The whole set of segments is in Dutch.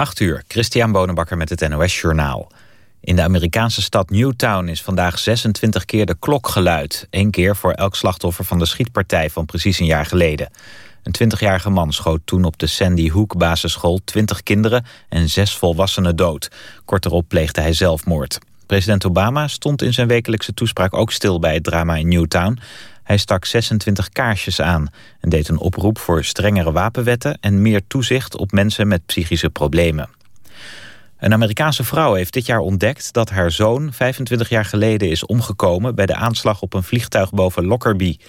8 uur, Christian Bonenbakker met het NOS Journaal. In de Amerikaanse stad Newtown is vandaag 26 keer de klok geluid. Eén keer voor elk slachtoffer van de schietpartij van precies een jaar geleden. Een 20-jarige man schoot toen op de Sandy Hook basisschool 20 kinderen en zes volwassenen dood. Kort erop pleegde hij zelfmoord. President Obama stond in zijn wekelijkse toespraak ook stil bij het drama in Newtown. Hij stak 26 kaarsjes aan en deed een oproep voor strengere wapenwetten en meer toezicht op mensen met psychische problemen. Een Amerikaanse vrouw heeft dit jaar ontdekt dat haar zoon 25 jaar geleden is omgekomen bij de aanslag op een vliegtuig boven Lockerbie.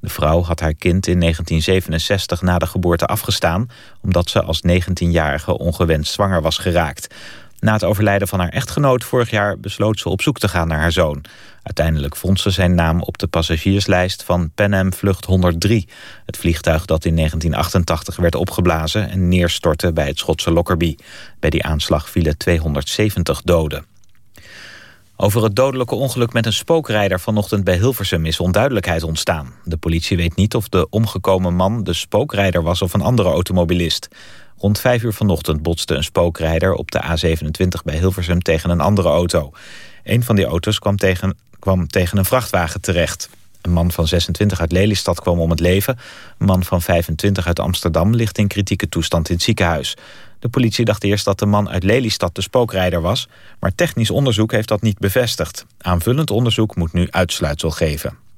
De vrouw had haar kind in 1967 na de geboorte afgestaan omdat ze als 19-jarige ongewenst zwanger was geraakt. Na het overlijden van haar echtgenoot vorig jaar besloot ze op zoek te gaan naar haar zoon. Uiteindelijk vond ze zijn naam op de passagierslijst van Pan Am Vlucht 103. Het vliegtuig dat in 1988 werd opgeblazen en neerstortte bij het Schotse Lockerbie. Bij die aanslag vielen 270 doden. Over het dodelijke ongeluk met een spookrijder vanochtend bij Hilversum is onduidelijkheid ontstaan. De politie weet niet of de omgekomen man de spookrijder was of een andere automobilist. Rond vijf uur vanochtend botste een spookrijder op de A27 bij Hilversum tegen een andere auto. Een van die auto's kwam tegen, kwam tegen een vrachtwagen terecht. Een man van 26 uit Lelystad kwam om het leven. Een man van 25 uit Amsterdam ligt in kritieke toestand in het ziekenhuis. De politie dacht eerst dat de man uit Lelystad de spookrijder was... maar technisch onderzoek heeft dat niet bevestigd. Aanvullend onderzoek moet nu uitsluitsel geven.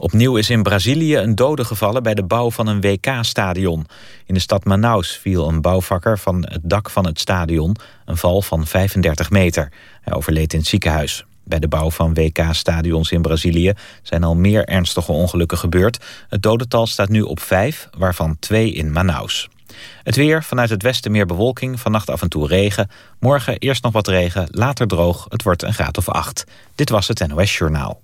Opnieuw is in Brazilië een dode gevallen bij de bouw van een WK-stadion. In de stad Manaus viel een bouwvakker van het dak van het stadion... een val van 35 meter. Hij overleed in het ziekenhuis. Bij de bouw van WK-stadions in Brazilië zijn al meer ernstige ongelukken gebeurd. Het dodental staat nu op vijf, waarvan twee in Manaus. Het weer, vanuit het westen meer bewolking, vannacht af en toe regen. Morgen eerst nog wat regen, later droog, het wordt een graad of acht. Dit was het NOS Journaal.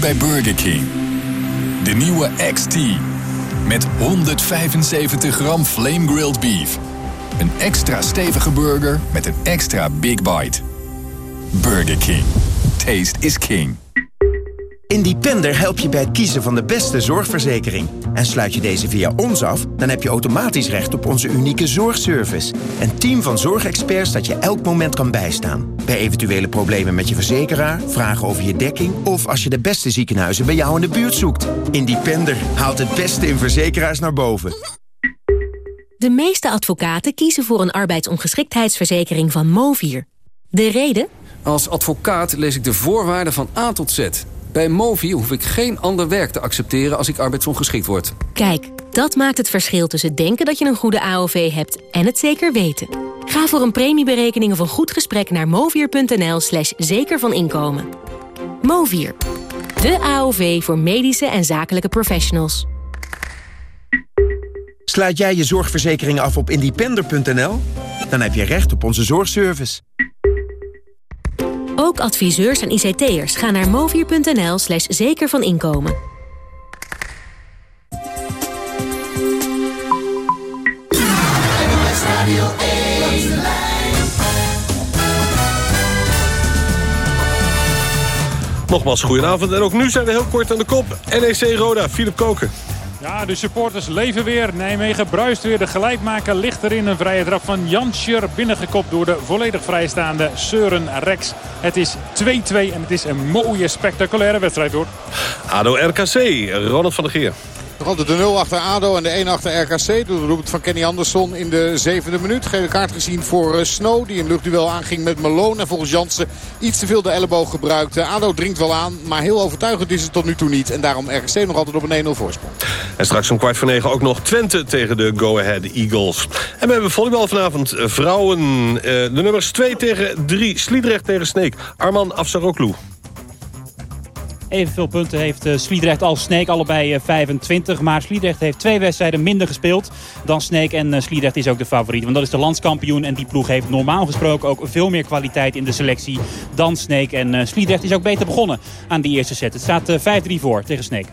Bij Burger King. De nieuwe XT. Met 175 gram flame grilled beef. Een extra stevige burger met een extra big bite. Burger King. Taste is king. Independer helpt je bij het kiezen van de beste zorgverzekering. En sluit je deze via ons af, dan heb je automatisch recht op onze unieke zorgservice. Een team van zorgexperts dat je elk moment kan bijstaan. Bij eventuele problemen met je verzekeraar, vragen over je dekking... of als je de beste ziekenhuizen bij jou in de buurt zoekt. Independer haalt het beste in verzekeraars naar boven. De meeste advocaten kiezen voor een arbeidsongeschiktheidsverzekering van Movier. De reden? Als advocaat lees ik de voorwaarden van A tot Z... Bij Movi hoef ik geen ander werk te accepteren als ik arbeidsongeschikt word. Kijk, dat maakt het verschil tussen denken dat je een goede AOV hebt en het zeker weten. Ga voor een premieberekening of een goed gesprek naar movier.nl slash zeker van inkomen. Movier, de AOV voor medische en zakelijke professionals. Sluit jij je zorgverzekering af op independer.nl? Dan heb je recht op onze zorgservice. Ook adviseurs en ICT'ers gaan naar movier.nl slash zeker van inkomen. Nogmaals, goedenavond. En ook nu zijn we heel kort aan de kop. NEC Roda, Philip Koken. Ja, de supporters leven weer. Nijmegen bruist weer. De gelijkmaker ligt erin. Een vrije trap van Jan Schur binnengekopt door de volledig vrijstaande Søren Rex. Het is 2-2 en het is een mooie spectaculaire wedstrijd hoor. ADO RKC, Ronald van der Geer. Nog altijd de 0 achter ADO en de 1 achter RKC. Door de roep van Kenny Andersson in de zevende minuut. Gele kaart gezien voor eh, Snow. Die een luchtduel aanging met Malone. En volgens Jansen iets te veel de elleboog gebruikte. ADO dringt wel aan. Maar heel overtuigend is het tot nu toe niet. En daarom RKC nog altijd op een 1-0 voorsprong. En straks om kwart voor negen ook nog Twente tegen de Go Ahead Eagles. En we hebben volleybal vanavond. Vrouwen. Eh, de nummers 2 tegen 3. Sliedrecht tegen Sneek. Arman Afsaroglu. Evenveel punten heeft uh, Sliedrecht als Sneek, allebei uh, 25. Maar Sliedrecht heeft twee wedstrijden minder gespeeld dan Sneek. En uh, Sliedrecht is ook de favoriet, want dat is de landskampioen. En die ploeg heeft normaal gesproken ook veel meer kwaliteit in de selectie dan Sneek. En Sliedrecht is ook beter begonnen aan die eerste set. Het staat 5-3 voor tegen Sneek.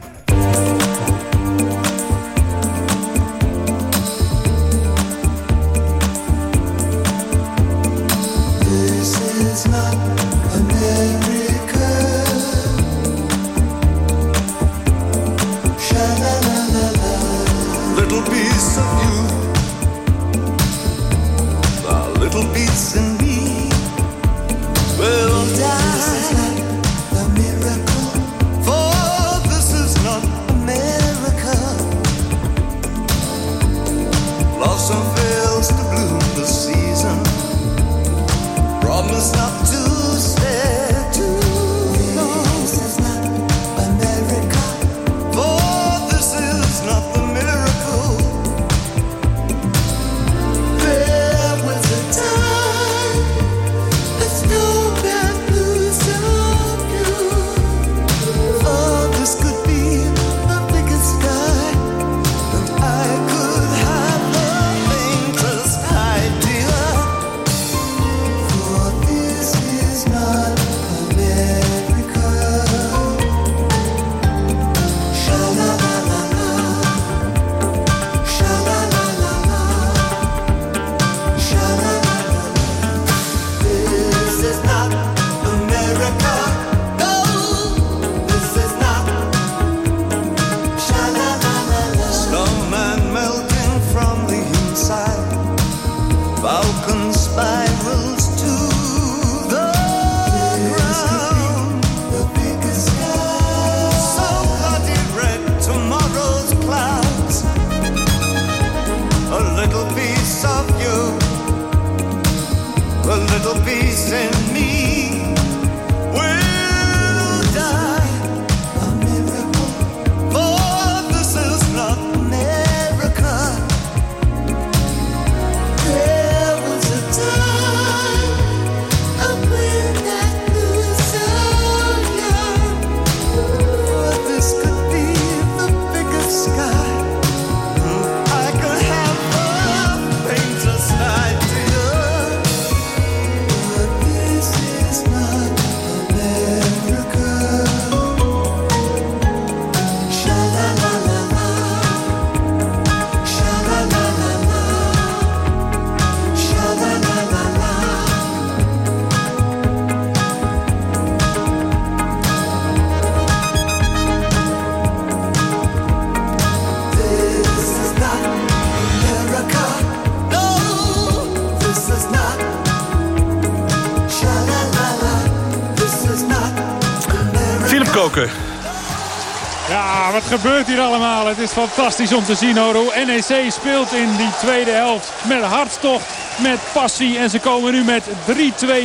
Ja, wat gebeurt hier allemaal? Het is fantastisch om te zien hoor. Hoe NEC speelt in die tweede helft met hartstocht, met passie. En ze komen nu met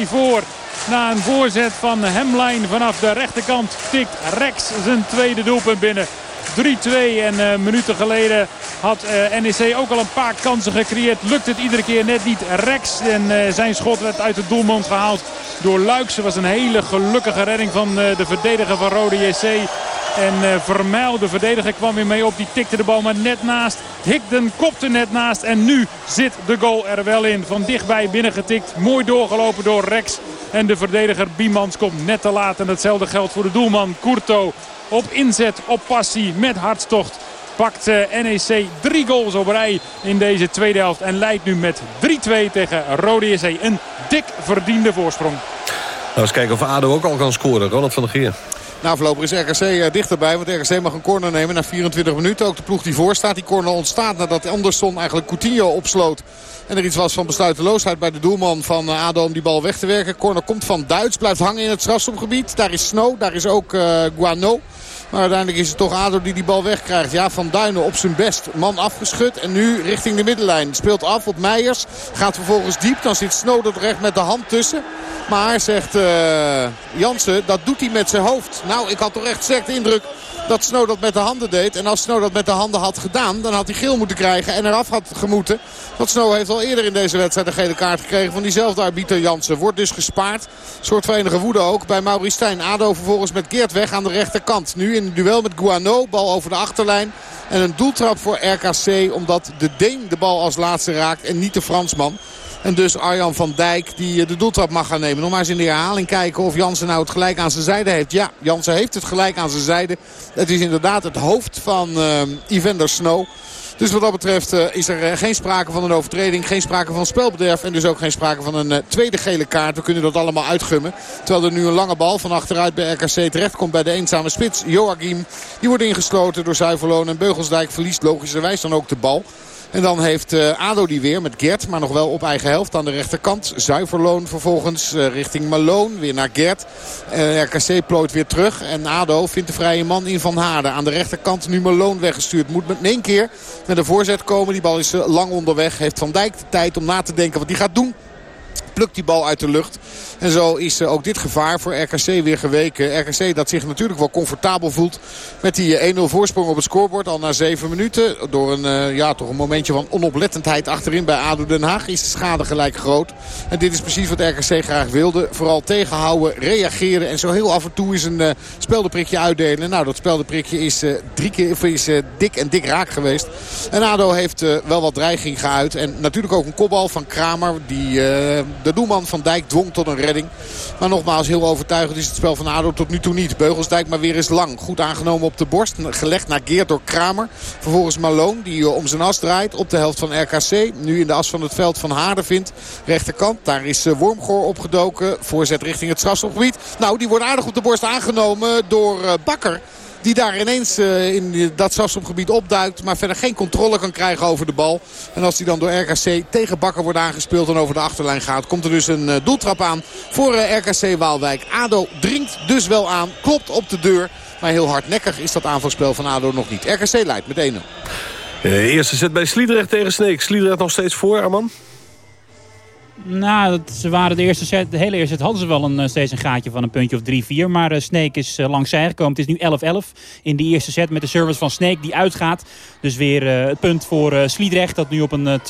3-2 voor. Na een voorzet van Hemlijn vanaf de rechterkant tikt Rex zijn tweede doelpunt binnen. 3-2 en uh, minuten geleden had uh, NEC ook al een paar kansen gecreëerd. Lukt het iedere keer net niet. Rex en uh, zijn schot werd uit de doelmond gehaald door Luikse. was een hele gelukkige redding van de verdediger van Rode JC. En Vermeil, de verdediger, kwam weer mee op. Die tikte de bal maar net naast. Higden kopte net naast. En nu zit de goal er wel in. Van dichtbij binnengetikt. Mooi doorgelopen door Rex. En de verdediger Biemans komt net te laat. En hetzelfde geldt voor de doelman Courto. Op inzet, op passie, met hartstocht pakt uh, NEC drie goals op rij in deze tweede helft. En leidt nu met 3-2 tegen Rode JC. Een dik verdiende voorsprong. Nou, eens kijken of ADO ook al kan scoren. Ronald van der Geer. Nou, voorlopig is RKC eh, dichterbij. Want RKC mag een corner nemen na 24 minuten. Ook de ploeg die voor staat. Die corner ontstaat nadat Andersson eigenlijk Coutinho opsloot. En er iets was van besluiteloosheid bij de doelman van eh, ADO om die bal weg te werken. Corner komt van Duits. Blijft hangen in het strafschopgebied. Daar is Snow. Daar is ook uh, Guano. Maar uiteindelijk is het toch ADO die die bal wegkrijgt. Ja, Van Duinen op zijn best. Man afgeschud en nu richting de middenlijn. Speelt af op Meijers. Gaat vervolgens diep. Dan zit Snow er recht met de hand tussen. Maar, zegt uh, Jansen, dat doet hij met zijn hoofd. Nou, ik had toch echt sterk de indruk dat Snow dat met de handen deed. En als Snow dat met de handen had gedaan, dan had hij geel moeten krijgen en eraf had gemoeten. Want Snow heeft al eerder in deze wedstrijd een gele kaart gekregen van diezelfde arbiter Jansen. Wordt dus gespaard. Soort van enige woede ook bij Maurice Stijn. Ado vervolgens met Geert weg aan de rechterkant. Nu in een duel met Guano. Bal over de achterlijn. En een doeltrap voor RKC omdat de Deen de bal als laatste raakt en niet de Fransman. En dus Arjan van Dijk die eh, de doeltrap mag gaan nemen. Nog maar eens in de herhaling kijken of Jansen nou het gelijk aan zijn zijde heeft. Ja, Jansen heeft het gelijk aan zijn zijde. Het is inderdaad het hoofd van uh, Evander Snow. Dus wat dat betreft is er geen sprake van een overtreding. Geen sprake van spelbederf. En dus ook geen sprake van een tweede gele kaart. We kunnen dat allemaal uitgummen. Terwijl er nu een lange bal van achteruit bij RKC terechtkomt bij de eenzame spits. Joachim. Die wordt ingesloten door Zuiverloon. En Beugelsdijk verliest logischerwijs dan ook de bal. En dan heeft uh, ADO die weer met Gert. Maar nog wel op eigen helft aan de rechterkant. Zuiverloon vervolgens uh, richting Malone. Weer naar Gert. Uh, RKC plooit weer terug. En ADO vindt de vrije man in Van Haarden. Aan de rechterkant nu Malone weggestuurd. Moet met één keer met een voorzet komen. Die bal is lang onderweg. Heeft Van Dijk de tijd om na te denken wat hij gaat doen plukt die bal uit de lucht. En zo is ook dit gevaar voor RKC weer geweken. RKC dat zich natuurlijk wel comfortabel voelt met die 1-0 voorsprong op het scorebord. Al na 7 minuten. Door een, ja, toch een momentje van onoplettendheid achterin bij ADO Den Haag is de schade gelijk groot. En dit is precies wat RKC graag wilde. Vooral tegenhouden, reageren en zo heel af en toe is een uh, speldenprikje uitdelen. Nou, dat speldenprikje is, drie keer, is dik en dik raak geweest. En ADO heeft wel wat dreiging geuit. En natuurlijk ook een kopbal van Kramer die de doelman van Dijk dwong tot een redding. Maar nogmaals, heel overtuigend is het spel van ADO tot nu toe niet. Beugelsdijk maar weer eens lang. Goed aangenomen op de borst. Gelegd naar Geert door Kramer. Vervolgens Malone die om zijn as draait op de helft van RKC. Nu in de as van het veld van Haarden vindt. Rechterkant, daar is Wormgoor opgedoken. Voorzet richting het strafschopgebied. Nou, die wordt aardig op de borst aangenomen door Bakker. Die daar ineens uh, in dat strafschopgebied opduikt. Maar verder geen controle kan krijgen over de bal. En als die dan door RKC tegen Bakker wordt aangespeeld en over de achterlijn gaat. Komt er dus een uh, doeltrap aan voor uh, RKC Waalwijk. ADO dringt dus wel aan. Klopt op de deur. Maar heel hardnekkig is dat aanvalspel van ADO nog niet. RKC leidt met 1-0. eerste zet bij Sliedrecht tegen Sneek. Sliedrecht nog steeds voor, Arman? Nou, ze waren de, eerste set, de hele eerste set hadden ze wel een, steeds een gaatje van een puntje of 3-4. Maar uh, Snake is uh, langs gekomen. Het is nu 11-11 in die eerste set met de service van Snake die uitgaat. Dus weer het punt voor Sliedrecht dat nu op een 12-11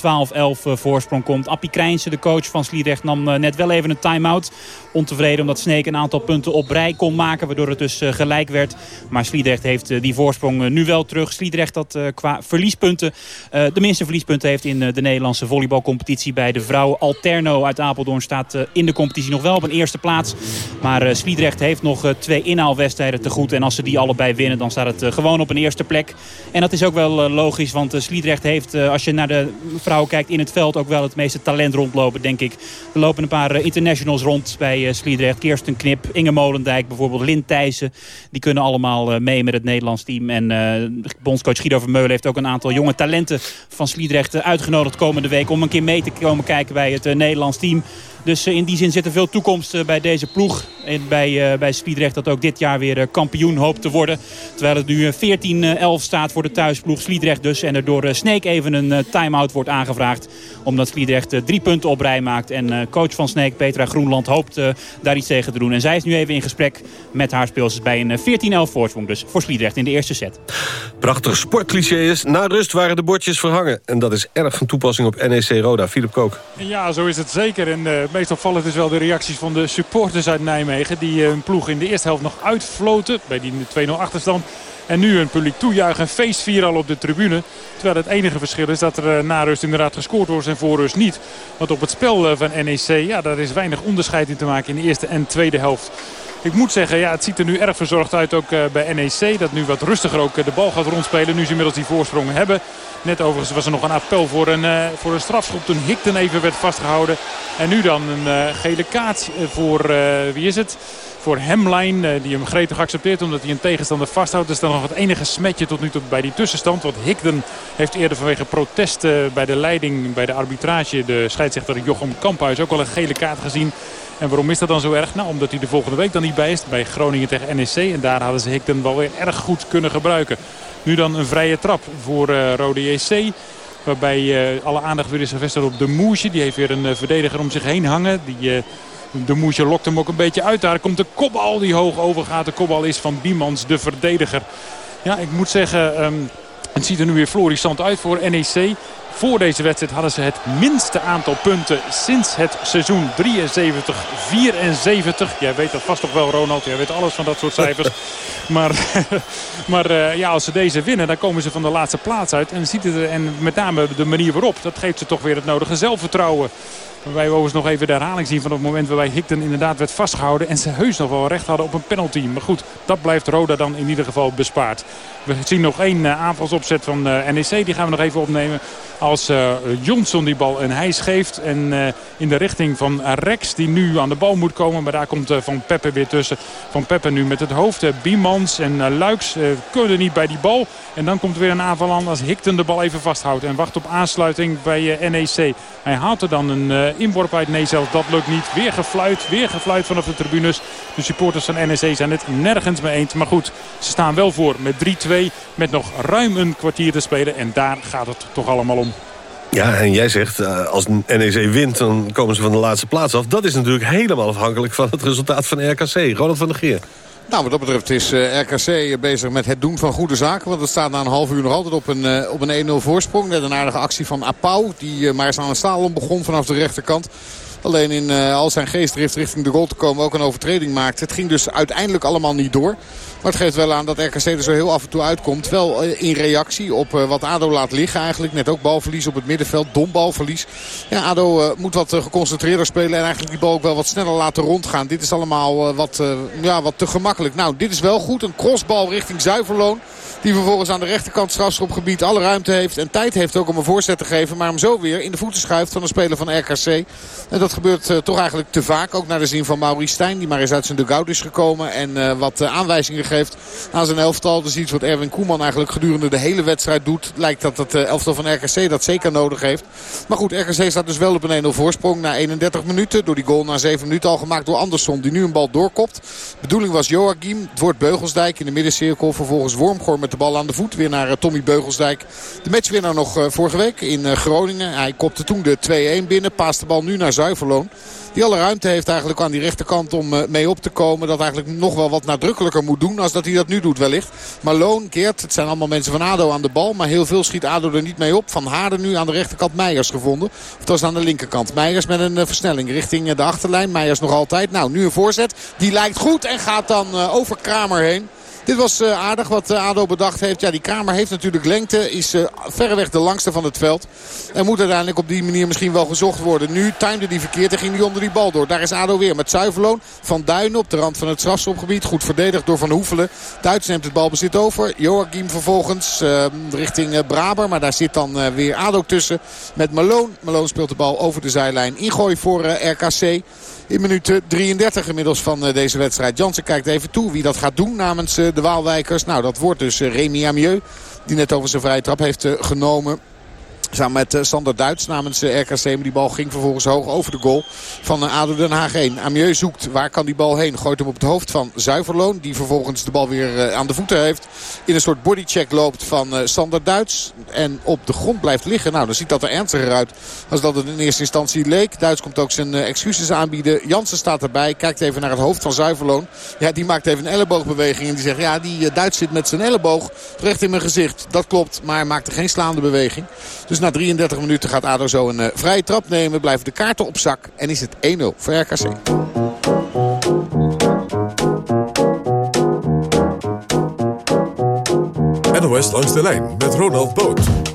voorsprong komt. Appie Krijnse, de coach van Sliedrecht, nam net wel even een time-out. Ontevreden omdat Snake een aantal punten op rij kon maken. Waardoor het dus gelijk werd. Maar Sliedrecht heeft die voorsprong nu wel terug. Sliedrecht dat qua verliespunten de minste verliespunten heeft in de Nederlandse volleybalcompetitie bij de vrouwen altern uit Apeldoorn staat eh, in de competitie nog wel op een eerste plaats. Maar uh, Sliedrecht heeft nog uh, twee inhaalwedstrijden te goed. En als ze die allebei winnen, dan staat het gewoon op een eerste plek. En dat is ook wel logisch, want Sliedrecht heeft, als je naar de vrouwen kijkt in het veld... ook wel het meeste talent rondlopen, denk ik. Er lopen een paar internationals rond bij Sliedrecht. Kirsten Knip, Inge Molendijk, bijvoorbeeld Lint Thijssen. Die kunnen allemaal mee met het Nederlands team. En bondscoach Guido Vermeulen heeft ook een aantal jonge talenten van Sliedrecht uitgenodigd komende week... om een keer mee te komen kijken bij het Nederlands Nederlands team. Dus eh, in die zin zit er veel toekomst eh, bij deze ploeg. En bij, uh, bij Sliedrecht dat ook dit jaar weer kampioen hoopt te worden. Terwijl het nu 14-11 staat voor de thuisploeg Sliedrecht dus. En er door Sneek even een time-out wordt aangevraagd. Omdat Sliedrecht drie punten op rij maakt. En coach van Sneek, Petra Groenland, hoopt daar iets tegen te doen. En zij is nu even in gesprek met haar speelsters bij een 14-11 voorsprong. Dus voor Sliedrecht in de eerste set. Prachtig sportcliché is. Na rust waren de bordjes verhangen. En dat is erg van toepassing op NEC Roda. Philip Kook. Ja, zo is het zeker. En het meest opvallend is wel de reacties van de supporters uit Nijmegen. Die hun ploeg in de eerste helft nog uitfloten bij die 2-0 achterstand. En nu een publiek toejuichen, een feestvier al op de tribune. Terwijl het enige verschil is dat er na rust inderdaad gescoord wordt en voor rust niet. Want op het spel van NEC, ja, daar is weinig onderscheid in te maken in de eerste en tweede helft. Ik moet zeggen, ja, het ziet er nu erg verzorgd uit ook bij NEC. Dat nu wat rustiger ook de bal gaat rondspelen. Nu ze inmiddels die voorsprong hebben. Net overigens was er nog een appel voor een, uh, voor een strafschop toen Hikten even werd vastgehouden. En nu dan een gele kaart voor, wie is het? Voor Hemline, die hem gretig accepteert omdat hij een tegenstander vasthoudt. Dat is dan nog het enige smetje tot nu toe bij die tussenstand. Want Hikden heeft eerder vanwege protest bij de leiding, bij de arbitrage... de scheidsrechter Jochem Kamphuis ook al een gele kaart gezien. En waarom is dat dan zo erg? Nou, omdat hij de volgende week dan niet bij is bij Groningen tegen NEC. En daar hadden ze Hikden wel weer erg goed kunnen gebruiken. Nu dan een vrije trap voor uh, Rode JC. Waarbij uh, alle aandacht weer is gevestigd op de Moesje. Die heeft weer een uh, verdediger om zich heen hangen. Die, de Moesje lokt hem ook een beetje uit. Daar komt de kopbal die hoog overgaat. De kopbal is van Biemans, de verdediger. Ja, ik moet zeggen... Um, het ziet er nu weer florissant uit voor NEC. Voor deze wedstrijd hadden ze het minste aantal punten sinds het seizoen 73-74. Jij weet dat vast toch wel, Ronald. Jij weet alles van dat soort cijfers. maar maar uh, ja, als ze deze winnen, dan komen ze van de laatste plaats uit. En, ziet het en met name de manier waarop, dat geeft ze toch weer het nodige zelfvertrouwen. Waarbij we overigens nog even de herhaling zien van het moment waarbij Higden inderdaad werd vastgehouden. En ze heus nog wel recht hadden op een penalty. Maar goed, dat blijft Roda dan in ieder geval bespaard. We zien nog één aanvalsopzet van NEC. Die gaan we nog even opnemen. Als uh, Johnson die bal een hijs geeft. En uh, in de richting van Rex die nu aan de bal moet komen. Maar daar komt uh, Van Peppe weer tussen. Van Peppe nu met het hoofd. Biemans en Luiks kunnen niet bij die bal. En dan komt er weer een aanval aan als Hikten de bal even vasthoudt. En wacht op aansluiting bij NEC. Hij haalt er dan een inworp uit Nee zelfs. Dat lukt niet. Weer gefluit. Weer gefluit vanaf de tribunes. De supporters van NEC zijn het nergens mee eens. Maar goed, ze staan wel voor met 3-2. Met nog ruim een kwartier te spelen. En daar gaat het toch allemaal om. Ja, en jij zegt, uh, als NEC wint, dan komen ze van de laatste plaats af. Dat is natuurlijk helemaal afhankelijk van het resultaat van RKC. Ronald van der Geer. Nou, wat dat betreft is uh, RKC bezig met het doen van goede zaken. Want het staat na een half uur nog altijd op een, uh, op een 1-0 voorsprong. Net een aardige actie van Apau. Die maar eens aan een staalom begon vanaf de rechterkant. Alleen in al zijn geestdrift richting de goal te komen ook een overtreding maakte. Het ging dus uiteindelijk allemaal niet door. Maar het geeft wel aan dat RKC er zo heel af en toe uitkomt. Wel uh, in reactie op uh, wat ADO laat liggen eigenlijk. Net ook balverlies op het middenveld. Dom balverlies. Ja, ADO moet wat geconcentreerder spelen. En eigenlijk die bal ook wel wat sneller laten rondgaan. Dit is allemaal wat, ja, wat te gemakkelijk. Nou, dit is wel goed. Een crossbal richting Zuiverloon. Die vervolgens aan de rechterkant strafschopgebied alle ruimte heeft. En tijd heeft ook om een voorzet te geven. Maar hem zo weer in de voeten schuift van een speler van RKC. En dat gebeurt toch eigenlijk te vaak. Ook naar de zin van Maurice Stijn. Die maar eens uit zijn dugout is gekomen. En wat uh, aanwijzingen geeft aan zijn elftal. Dus iets wat Erwin Koeman eigenlijk gedurende de hele wedstrijd doet. Lijkt dat het elftal van RKC dat zeker nodig heeft. Maar goed, RKC staat dus wel op een 1-0 voorsprong na 31 minuten. Door die goal na 7 minuten al gemaakt door Andersson. Die nu een bal doorkopt. Bedoeling was Joachim. Het wordt Beugelsdijk in de middencirkel. Vervolgens Wormgoor met de bal aan de voet. Weer naar Tommy Beugelsdijk. De matchwinnaar nog vorige week in Groningen. Hij kopte toen de 2-1 binnen. Paast de bal nu naar Zuiverloon. Die alle ruimte heeft eigenlijk aan die rechterkant om mee op te komen. Dat eigenlijk nog wel wat nadrukkelijker moet doen als dat hij dat nu doet wellicht. Malone keert. Het zijn allemaal mensen van ADO aan de bal. Maar heel veel schiet ADO er niet mee op. Van Haarden nu aan de rechterkant Meijers gevonden. Of dat was aan de linkerkant. Meijers met een versnelling richting de achterlijn. Meijers nog altijd. Nou, nu een voorzet. Die lijkt goed en gaat dan over Kramer heen. Dit was uh, aardig wat uh, ADO bedacht heeft. Ja, die Kamer heeft natuurlijk lengte. Is uh, verreweg de langste van het veld. En moet uiteindelijk op die manier misschien wel gezocht worden. Nu timde die verkeerd en ging die onder die bal door. Daar is ADO weer met Zuiverloon. Van Duinen op de rand van het strafschopgebied. Goed verdedigd door Van Hoefelen. Duits neemt het balbezit over. Joachim vervolgens richting Braber. Maar daar zit dan weer ADO tussen met Malone. Malone speelt de bal over de zijlijn. Ingooi voor RKC in minuut 33 inmiddels van deze wedstrijd. Jansen kijkt even toe wie dat gaat doen namens de Waalwijkers. Nou, dat wordt dus Remy Amieux. Die net over zijn vrije trap heeft genomen. Samen met Sander Duits namens RKC. Maar die bal ging vervolgens hoog over de goal van ADO Den Haag 1. Amieux zoekt waar kan die bal heen. Gooit hem op het hoofd van Zuiverloon. Die vervolgens de bal weer aan de voeten heeft. In een soort bodycheck loopt van Sander Duits. En op de grond blijft liggen. Nou dan ziet dat er ernstiger uit als dat het in eerste instantie leek. Duits komt ook zijn excuses aanbieden. Jansen staat erbij. Kijkt even naar het hoofd van Zuiverloon. Ja, die maakt even een elleboogbeweging. En die zegt ja die Duits zit met zijn elleboog recht in mijn gezicht. Dat klopt. Maar hij maakte geen slaande beweging. Dus na 33 minuten gaat ADO zo een uh, vrije trap nemen. Blijven de kaarten op zak. En is het 1-0 voor RKC. NOS langs de lijn met Ronald Boot.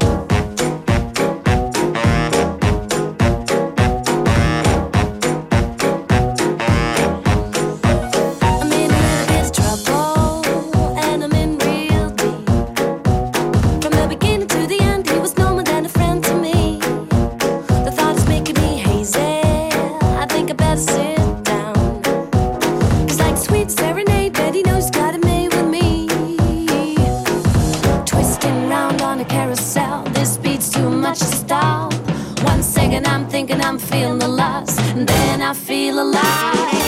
on a carousel. This beat's too much to stop. One second I'm thinking I'm feeling the loss, and then I feel alive.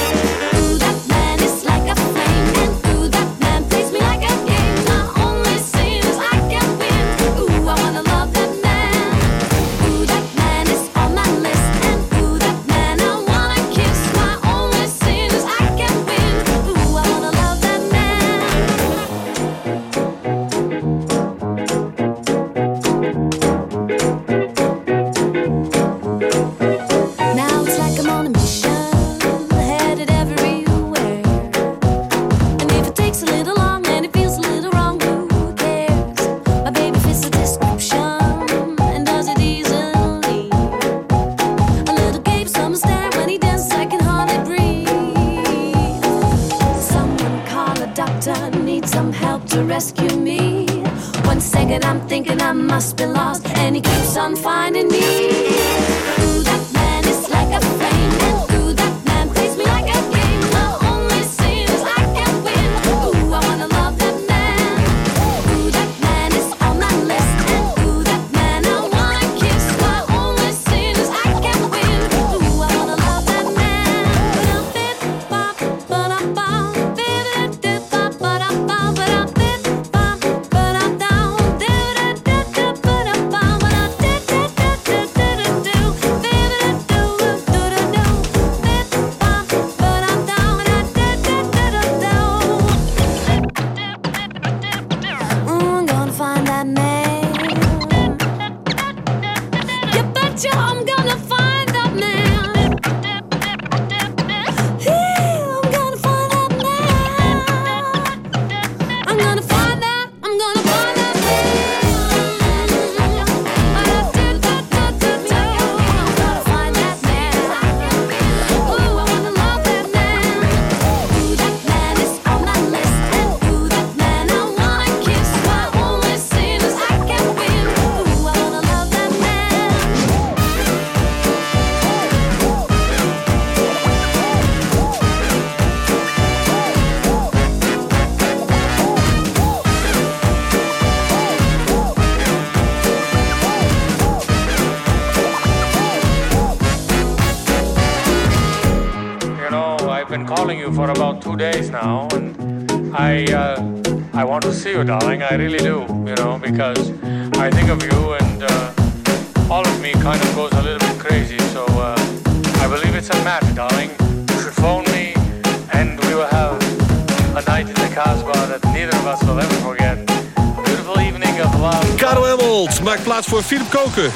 Voor Philip Koken.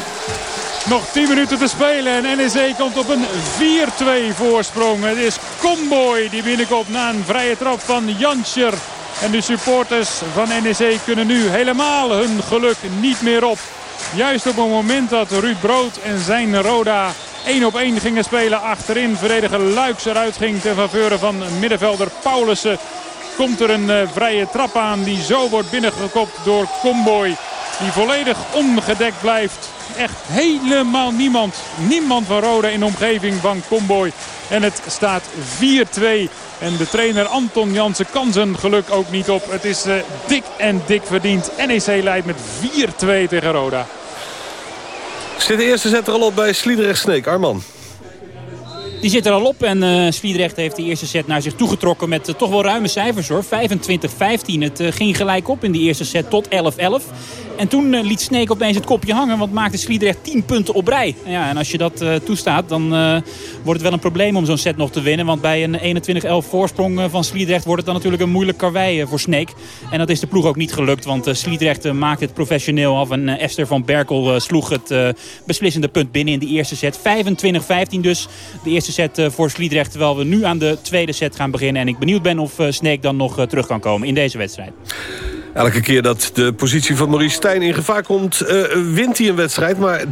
Nog 10 minuten te spelen en NEC komt op een 4-2 voorsprong. Het is Comboy die binnenkomt na een vrije trap van Janscher. En de supporters van NEC kunnen nu helemaal hun geluk niet meer op. Juist op het moment dat Ruud Brood en zijn Roda 1 op 1 gingen spelen achterin. Verdediger Luiks eruit ging ten faveur van middenvelder Paulussen. Komt er een eh, vrije trap aan die zo wordt binnengekopt door Comboy. Die volledig ongedekt blijft. Echt helemaal niemand. Niemand van Roda in de omgeving van Comboy. En het staat 4-2. En de trainer Anton Jansen kan zijn geluk ook niet op. Het is eh, dik en dik verdiend. NEC leidt met 4-2 tegen Roda. Zit de eerste zet er al op bij Sliedrecht Sneek. Arman. Die zit er al op en eh Sliedrecht heeft de eerste set naar zich toegetrokken met eh, toch wel ruime cijfers hoor. 25-15. Het ging gelijk op in die eerste set tot 11-11. En toen eh, liet Sneek opeens het kopje hangen, want maakte Sliedrecht 10 punten op rij. Ja, en als je dat eh, toestaat, dan eh, wordt het wel een probleem om zo'n set nog te winnen. Want bij een 21-11 voorsprong van Sliedrecht wordt het dan natuurlijk een moeilijk karwei voor Sneek. En dat is de ploeg ook niet gelukt, want Sliedrecht maakte het professioneel af. En Esther van Berkel sloeg het beslissende punt binnen in de eerste set. 25-15 dus de eerste set voor Sliedrecht. Terwijl we nu aan de tweede set gaan beginnen. En ik benieuwd ben of Sneek dan nog terug kan komen in deze wedstrijd. Elke keer dat de positie van Maurice Stijn in gevaar komt... eh, wint hij een wedstrijd. Maar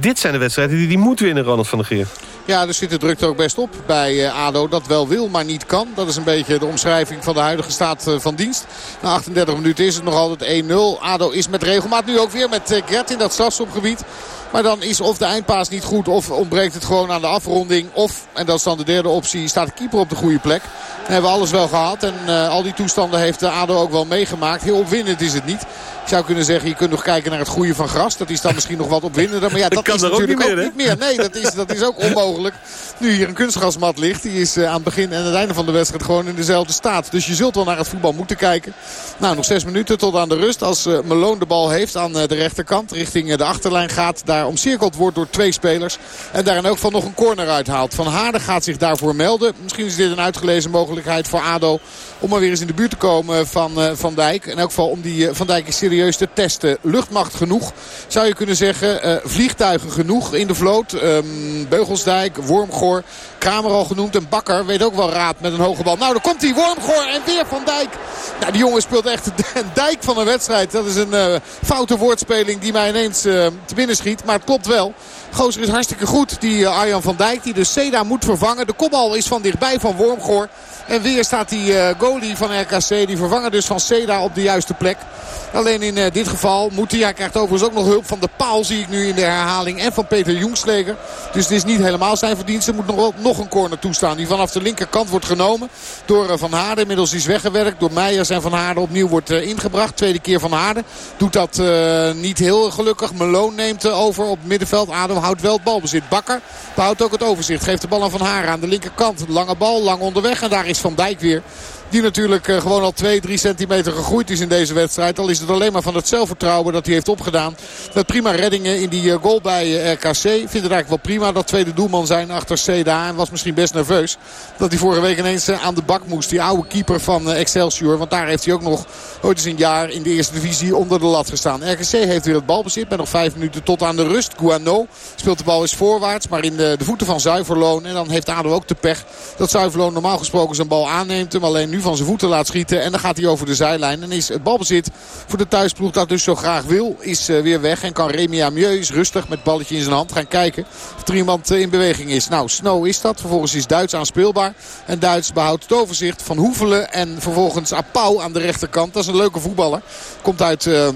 dit zijn de wedstrijden die hij moet winnen, Ronald van der Geer. Ja, er zit de druk er ook best op bij eh, ADO. Dat wel wil, maar niet kan. Dat is een beetje de omschrijving van de huidige staat eh, van dienst. Na 38 minuten is het nog altijd 1-0. ADO is met regelmaat nu ook weer met Gret in dat strafschopgebied. Maar dan is of de eindpaas niet goed of ontbreekt het gewoon aan de afronding. Of, en dat is dan de derde optie, staat de keeper op de goede plek. Dan hebben we alles wel gehad. En eh, al die toestanden heeft de ADO ook wel meegemaakt. Heel opwindend is het niet. Ik zou kunnen zeggen, je kunt nog kijken naar het groeien van gras. Dat is dan misschien nog wat opwindender. Maar ja, dat kan is ook natuurlijk ook niet meer. Nee, dat is, dat is ook onmogelijk. Nu hier een kunstgrasmat ligt. Die is eh, aan het begin en het einde van de wedstrijd gewoon in dezelfde staat. Dus je zult wel naar het voetbal moeten kijken. Nou, nog zes minuten tot aan de rust. Als uh, de bal heeft aan de rechterkant. Richting de achterlijn gaat. Daar omcirkeld wordt door twee spelers. En daar in elk geval nog een corner uithaalt. Van Haarden gaat zich daarvoor melden. Misschien is dit een uitgelezen mogelijkheid voor ADO. Om maar weer eens in de buurt te komen van eh, Van Dijk. In elk geval om die eh, Van Dijk serieus te testen. Luchtmacht genoeg. Zou je kunnen zeggen. Eh, vliegtuigen genoeg in de vloot. Ehm, Beugelsdijk, Wormgoor. Kramer al genoemd. En Bakker weet ook wel raad met een hoge bal. Nou, dan komt hij. Wormgoor en weer Van Dijk. Nou, die jongen speelt echt een dijk van een wedstrijd. Dat is een foute woordspeling die mij ineens te binnen schiet. Maar het klopt wel. Gozer is hartstikke goed. Die Arjan van Dijk die de Seda moet vervangen. De kopbal is van dichtbij van Wormgoor. En weer staat die eh, goalie van RKC, die vervanger dus van Seda op de juiste plek. Alleen in eh, dit geval moet hij. Hij krijgt overigens ook nog hulp van de paal, zie ik nu in de herhaling. En van Peter Jongsleger. Dus het is niet helemaal zijn verdienste. Er moet nog, nog een corner toestaan. Die vanaf de linkerkant wordt genomen door eh, Van Haarden. Inmiddels is weggewerkt door Meijers en Van Haarden opnieuw wordt ingebracht. Tweede keer Van Haarden. Doet dat niet heel gelukkig. Meloon neemt over op middenveld. Adem houdt wel het balbezit. Bakker behoudt ook het overzicht. Geeft de bal aan Van Haarden aan de linkerkant. Lange bal, lang onderweg. En daar is Van Dijk weer. Die natuurlijk eh, gewoon al 2, 3 centimeter gegroeid is in deze wedstrijd. Al is het alleen maar van het zelfvertrouwen dat hij heeft opgedaan. Met prima reddingen in die eh, goal bij eh, RKC. Vindt het eigenlijk wel prima dat tweede doelman zijn achter Seda. En was misschien best nerveus dat hij vorige week ineens aan de bak moest. Die oude keeper van Excelsior. Want daar heeft hij ook nog ooit eens een jaar in de eerste divisie onder de lat gestaan. RKC heeft weer het balbezit met nog 5 minuten tot aan de rust. Guano speelt de bal eens voorwaarts. Maar in de, de voeten van Zuiverloon. En dan heeft ADO ook de pech dat Zuiverloon normaal gesproken zijn bal aanneemt. Hem alleen nu van zijn voeten laat schieten. En dan gaat hij over de zijlijn. En is het balbezit voor de thuisploeg dat dus zo graag wil. Is eh, weer weg. En kan Remy Amieux rustig met balletje in zijn hand gaan kijken. Of er iemand eh, in beweging is. Nou, Snow is dat. Vervolgens is Duits aanspeelbaar. En Duits behoudt het overzicht van Hoevelen. En vervolgens Apau aan de rechterkant. Dat is een leuke voetballer. Komt uit... eh,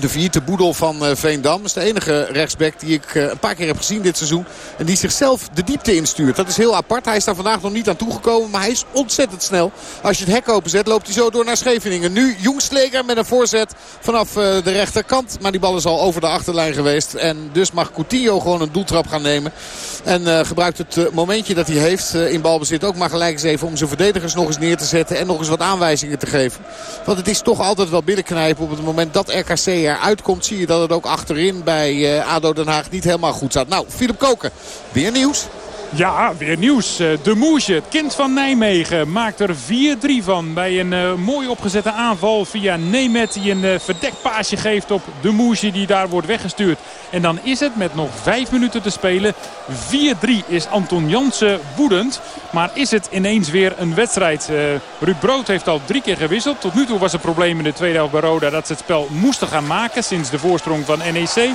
de vierde boedel van eh, Veendam. Is de enige rechtsback die ik eh, een paar keer heb gezien dit seizoen. En die zichzelf de diepte instuurt. Dat is heel apart. Hij is daar vandaag nog niet aan toegekomen. Maar hij is ontzettend snel. Als je het hek openzet loopt hij zo door naar Scheveningen. Nu Jongsleger met een voorzet vanaf eh, de rechterkant. Maar die bal is al over de achterlijn geweest. En dus mag Coutinho gewoon een doeltrap gaan nemen. En gebruikt het momentje dat hij heeft in balbezit ook maar gelijk eens even om zijn verdedigers nog eens neer te zetten. En nog eens wat aanwijzingen te geven. Want het is toch altijd wel binnenknijpen op het moment dat RKC eruit komt. Zie je dat het ook achterin bij eh, ADO Den Haag niet helemaal goed staat. Nou, Philip Koken, weer nieuws. Ja, weer nieuws. Eh, De Moesje, het kind van Nijmegen, maakt er 4-3 van. Bij een eh, mooi opgezette aanval via Nemet die een uh, verdekt paasje geeft op De Moesje die daar wordt weggestuurd. En dan is het met nog 5 minuten te spelen. 4-3 is Anton Jansen woedend. Maar is het ineens weer een wedstrijd. Ruud Brood heeft al drie keer gewisseld. Tot nu toe was het probleem in de tweede helft bij Roda dat ze het spel moesten gaan maken sinds de voorsprong van NEC.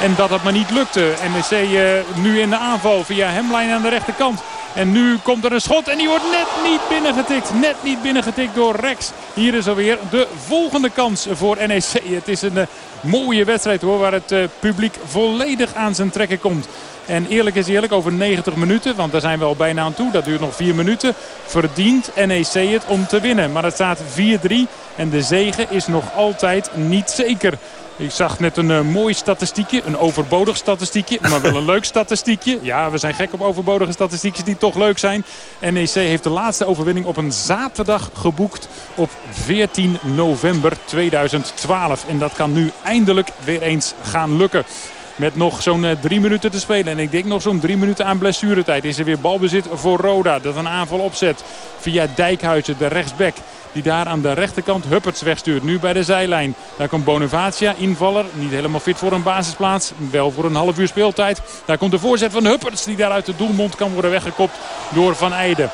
En dat het maar niet lukte. NEC nu in de aanval via Hemlijn aan de rechterkant. En nu komt er een schot en die wordt net niet binnengetikt. Net niet binnengetikt door Rex. Hier is alweer de volgende kans voor NEC. Het is een uh, mooie wedstrijd hoor, waar het uh, publiek volledig aan zijn trekken komt. En eerlijk is eerlijk, over 90 minuten, want daar zijn we al bijna aan toe. Dat duurt nog 4 minuten. Verdient NEC het om te winnen. Maar het staat 4-3 en de zege is nog altijd niet zeker. Ik zag net een uh, mooi statistiekje, een overbodig statistiekje, maar wel een leuk statistiekje. Ja, we zijn gek op overbodige statistiekjes die toch leuk zijn. NEC heeft de laatste overwinning op een zaterdag geboekt op 14 november 2012. En dat kan nu eindelijk weer eens gaan lukken. Met nog zo'n uh, drie minuten te spelen. En ik denk nog zo'n drie minuten aan blessuretijd. Is er weer balbezit voor Roda. Dat een aanval opzet via Dijkhuizen, de rechtsback. Die daar aan de rechterkant Hupperts wegstuurt. Nu bij de zijlijn. Daar komt Bonavacia, invaller. Niet helemaal fit voor een basisplaats. Wel voor een half uur speeltijd. Daar komt de voorzet van Hupperts. Die daar uit de doelmond kan worden weggekopt door Van Eijden.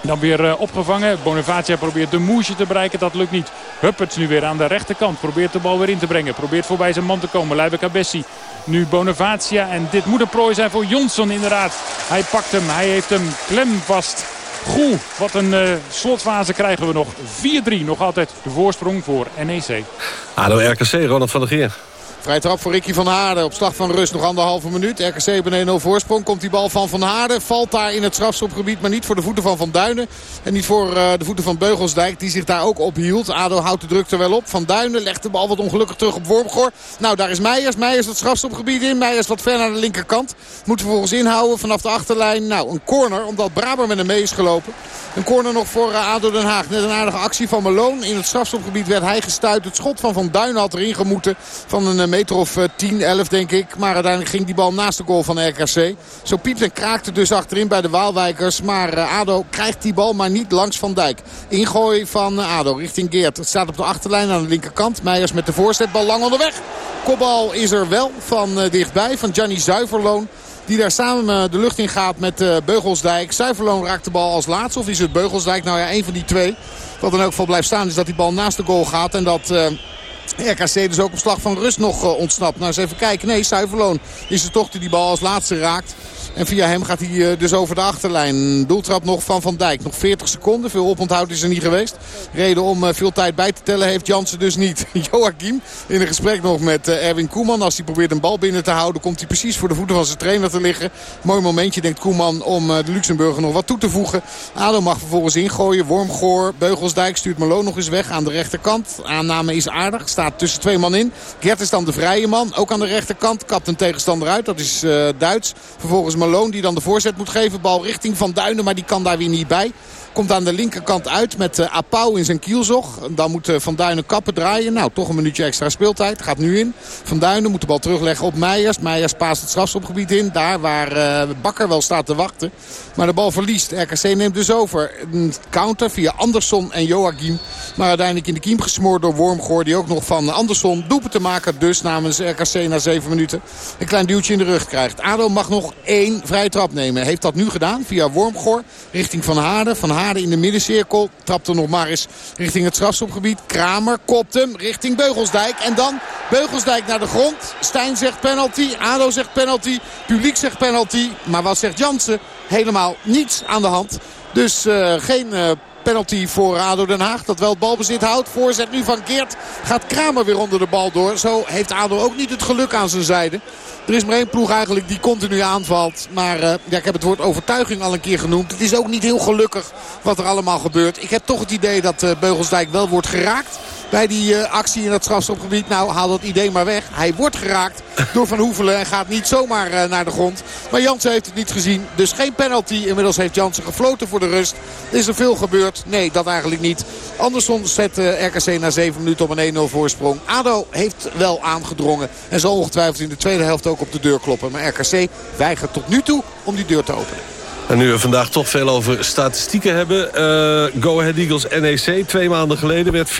Dan weer uh, opgevangen. Bonavacia probeert de moesje te bereiken. Dat lukt niet. Hupperts nu weer aan de rechterkant. Probeert de bal weer in te brengen. Probeert voorbij zijn man te komen. Lijbe Cabessi. Nu Bonavacia. En dit moet een prooi zijn voor Jonsson inderdaad. Hij pakt hem. Hij heeft hem klem vast. Goed, wat een uh, slotfase krijgen we nog. 4-3, nog altijd de voorsprong voor NEC. ADO RKC, Ronald van der Geer. Vrij trap voor Ricky van Haarden. Op slag van rust nog anderhalve minuut. RKC een 1-0 voorsprong. Komt die bal van Van Haarden. Valt daar in het strafschopgebied. Maar niet voor de voeten van Van Duinen. En niet voor uh, de voeten van Beugelsdijk. Die zich daar ook ophield. ADO houdt de druk er wel op. Van Duinen legt de bal wat ongelukkig terug op Wormgoor. Nou, daar is Meijers. Meijers het strafschopgebied in. Meijers wat ver naar de linkerkant. Moet vervolgens inhouden vanaf de achterlijn. Nou, een corner. Omdat Braber met hem mee is gelopen. Een corner nog voor uh, ADO Den Haag. Net een aardige actie van Malone. In het strafschopgebied werd hij gestuurd. Het schot van Van Duinen had erin gemoeten. Van een uh, meter of 10, 11 denk ik. Maar uiteindelijk ging die bal naast de goal van RKC. Zo piept en kraakte dus achterin bij de Waalwijkers. Maar uh, ADO krijgt die bal maar niet langs Van Dijk. Ingooi van uh, ADO richting Geert. Het staat op de achterlijn aan de linkerkant. Meijers met de voorzetbal lang onderweg. Kopbal is er wel van dichtbij. Van Gianni Zuiverloon. Die daar samen de lucht in gaat met Beugelsdijk. Zuiverloon raakt de bal als laatste. Of is het Beugelsdijk? Nou ja, een van die twee. Wat in elk geval blijft staan is dat die bal naast de goal gaat. En dat... RKC dus ook op slag van rust nog eh, ontsnapt. Nou eens even kijken. Nee, Suiverloon is er toch die die bal als laatste raakt. En via hem gaat hij eh, dus over de achterlijn. Doeltrap nog van Van Dijk. Nog 40 seconden. Veel oponthoud is er niet geweest. Reden om eh, veel tijd bij te tellen heeft Jansen dus niet. Joachim in een gesprek nog met Erwin Koeman. Als hij probeert een bal binnen te houden komt hij precies voor de voeten van zijn trainer te liggen. Mooi momentje denkt Koeman om de Luxemburger nog wat toe te voegen. Ado mag vervolgens ingooien. Wormgoor, Beugelsdijk stuurt Malo nog eens weg aan de rechterkant. Aanname is aardig. Tussen twee man in. Gert is dan de vrije man. Ook aan de rechterkant. Kapt een tegenstander uit. Dat is eh, Duits. Vervolgens Malone die dan de voorzet moet geven. Bal richting Van Duinen. Maar die kan daar weer niet bij. Komt aan de linkerkant uit met uh, Apau in zijn kielzog. Dan moet uh, Van Duinen kappen draaien. Nou, toch een minuutje extra speeltijd. Gaat nu in. Van Duinen moet de bal terugleggen op Meijers. Meijers paast het strafschopgebied in. Daar waar uh, Bakker wel staat te wachten. Maar de bal verliest. RKC neemt dus over. Een counter via Andersson en Joachim. Maar uiteindelijk in de kiem gesmoord door Wormgoor. Die ook nog van Andersson doepen te maken. Dus namens RKC na zeven minuten een klein duwtje in de rug krijgt. ADO mag nog één vrije trap nemen. Heeft dat nu gedaan via Wormgoor. Richting Van Haarden. Van Haarden in de middencirkel. Trapt er nog maar eens richting het strafschopgebied. Kramer kopt hem richting Beugelsdijk. En dan Beugelsdijk naar de grond. Stijn zegt penalty. ADO zegt penalty. Publiek zegt penalty. Maar wat zegt Jansen? Helemaal niets aan de hand. Dus uh, geen uh, penalty voor ADO Den Haag. Dat wel het balbezit houdt. Voorzet nu van Geert. Gaat Kramer weer onder de bal door. Zo heeft ADO ook niet het geluk aan zijn zijde. Er is maar één ploeg eigenlijk die continu aanvalt. Maar uh, ja, ik heb het woord overtuiging al een keer genoemd. Het is ook niet heel gelukkig wat er allemaal gebeurt. Ik heb toch het idee dat uh, Beugelsdijk wel wordt geraakt bij die uh, actie in het strafschopgebied. Nou, haal dat idee maar weg. Hij wordt geraakt door Van Hoevelen en gaat niet zomaar uh, naar de grond. Maar Jansen heeft het niet gezien. Dus geen penalty. Inmiddels heeft Jansen gefloten voor de rust. Is er veel gebeurd? Nee, dat eigenlijk niet. Anderson zet uh, RKC na 7 minuten op een 1-0 voorsprong. ADO heeft wel aangedrongen. En zal ongetwijfeld in de tweede helft ook op de deur kloppen. Maar RKC weigert tot nu toe om die deur te openen. En nu we vandaag toch veel over statistieken hebben. Uh, Go Ahead Eagles NEC, twee maanden geleden werd 4-3.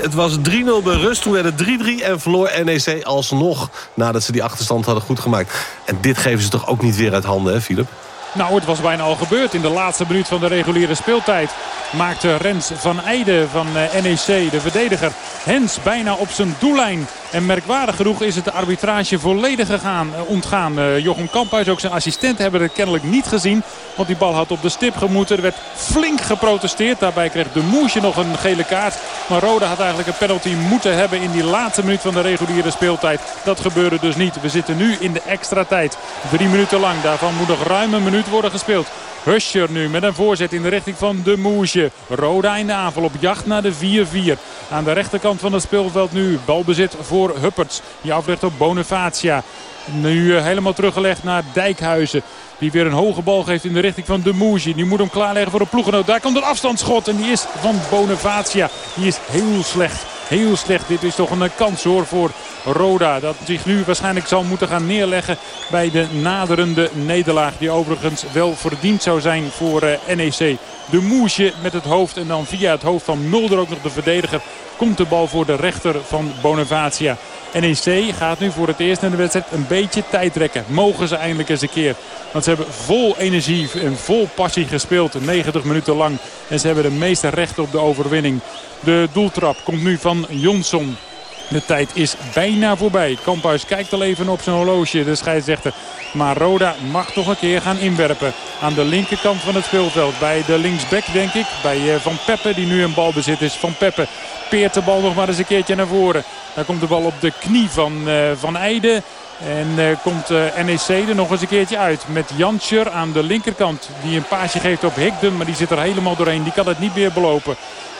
Het was 3-0 bij rust, toen werd het 3-3 en verloor NEC alsnog... nadat ze die achterstand hadden goed gemaakt. En dit geven ze toch ook niet weer uit handen, hè, Philip? Nou, het was bijna al gebeurd. In de laatste minuut van de reguliere speeltijd maakte Rens van Eijden van NEC, de verdediger, Hens bijna op zijn doellijn. En merkwaardig genoeg is het de arbitrage volledig gegaan, ontgaan. Uh, Jochem Kamphuis, ook zijn assistent, hebben het kennelijk niet gezien. Want die bal had op de stip gemoeten. Er werd flink geprotesteerd. Daarbij kreeg de Moesje nog een gele kaart. Maar Roda had eigenlijk een penalty moeten hebben in die laatste minuut van de reguliere speeltijd. Dat gebeurde dus niet. We zitten nu in de extra tijd. Drie minuten lang. Daarvan moet nog ruim een minuut worden gespeeld. Huscher nu met een voorzet in de richting van de Moesje. Roda in de aanval op jacht naar de 4-4. Aan de rechterkant van het speelveld nu balbezit voor Hupperts. Die aflegt op Bonifacia. Nu helemaal teruggelegd naar Dijkhuizen. Die weer een hoge bal geeft in de richting van de Moesje. Die moet hem klaarleggen voor de ploegenoot. Daar komt een afstandsschot en die is van Bonifacia. Die is heel slecht. Heel slecht. Dit is toch een kans hoor voor Roda. Dat zich nu waarschijnlijk zal moeten gaan neerleggen bij de naderende nederlaag. Die overigens wel verdiend zou zijn voor uh, NEC. De Moesje met het hoofd en dan via het hoofd van Mulder ook nog de verdediger. Komt de bal voor de rechter van Bonavacia. NEC gaat nu voor het eerst in de wedstrijd een beetje tijd trekken. Mogen ze eindelijk eens een keer. Want ze hebben vol energie en vol passie gespeeld. 90 minuten lang. En ze hebben de meeste recht op de overwinning. De doeltrap komt nu van Jonsson. De tijd is bijna voorbij. Kamphuis kijkt al even op zijn horloge, de scheidsrechter. Maar Roda mag toch een keer gaan inwerpen. Aan de linkerkant van het speelveld. Bij de linksback denk ik. Bij Van Peppe die nu een balbezit is. Van Peppe peert de bal nog maar eens een keertje naar voren. Daar komt de bal op de knie van uh, Van Eijden. En uh, komt uh, NEC er nog eens een keertje uit. Met Janscher aan de linkerkant. Die een paasje geeft op Higden. Maar die zit er helemaal doorheen. Die kan het niet meer belopen.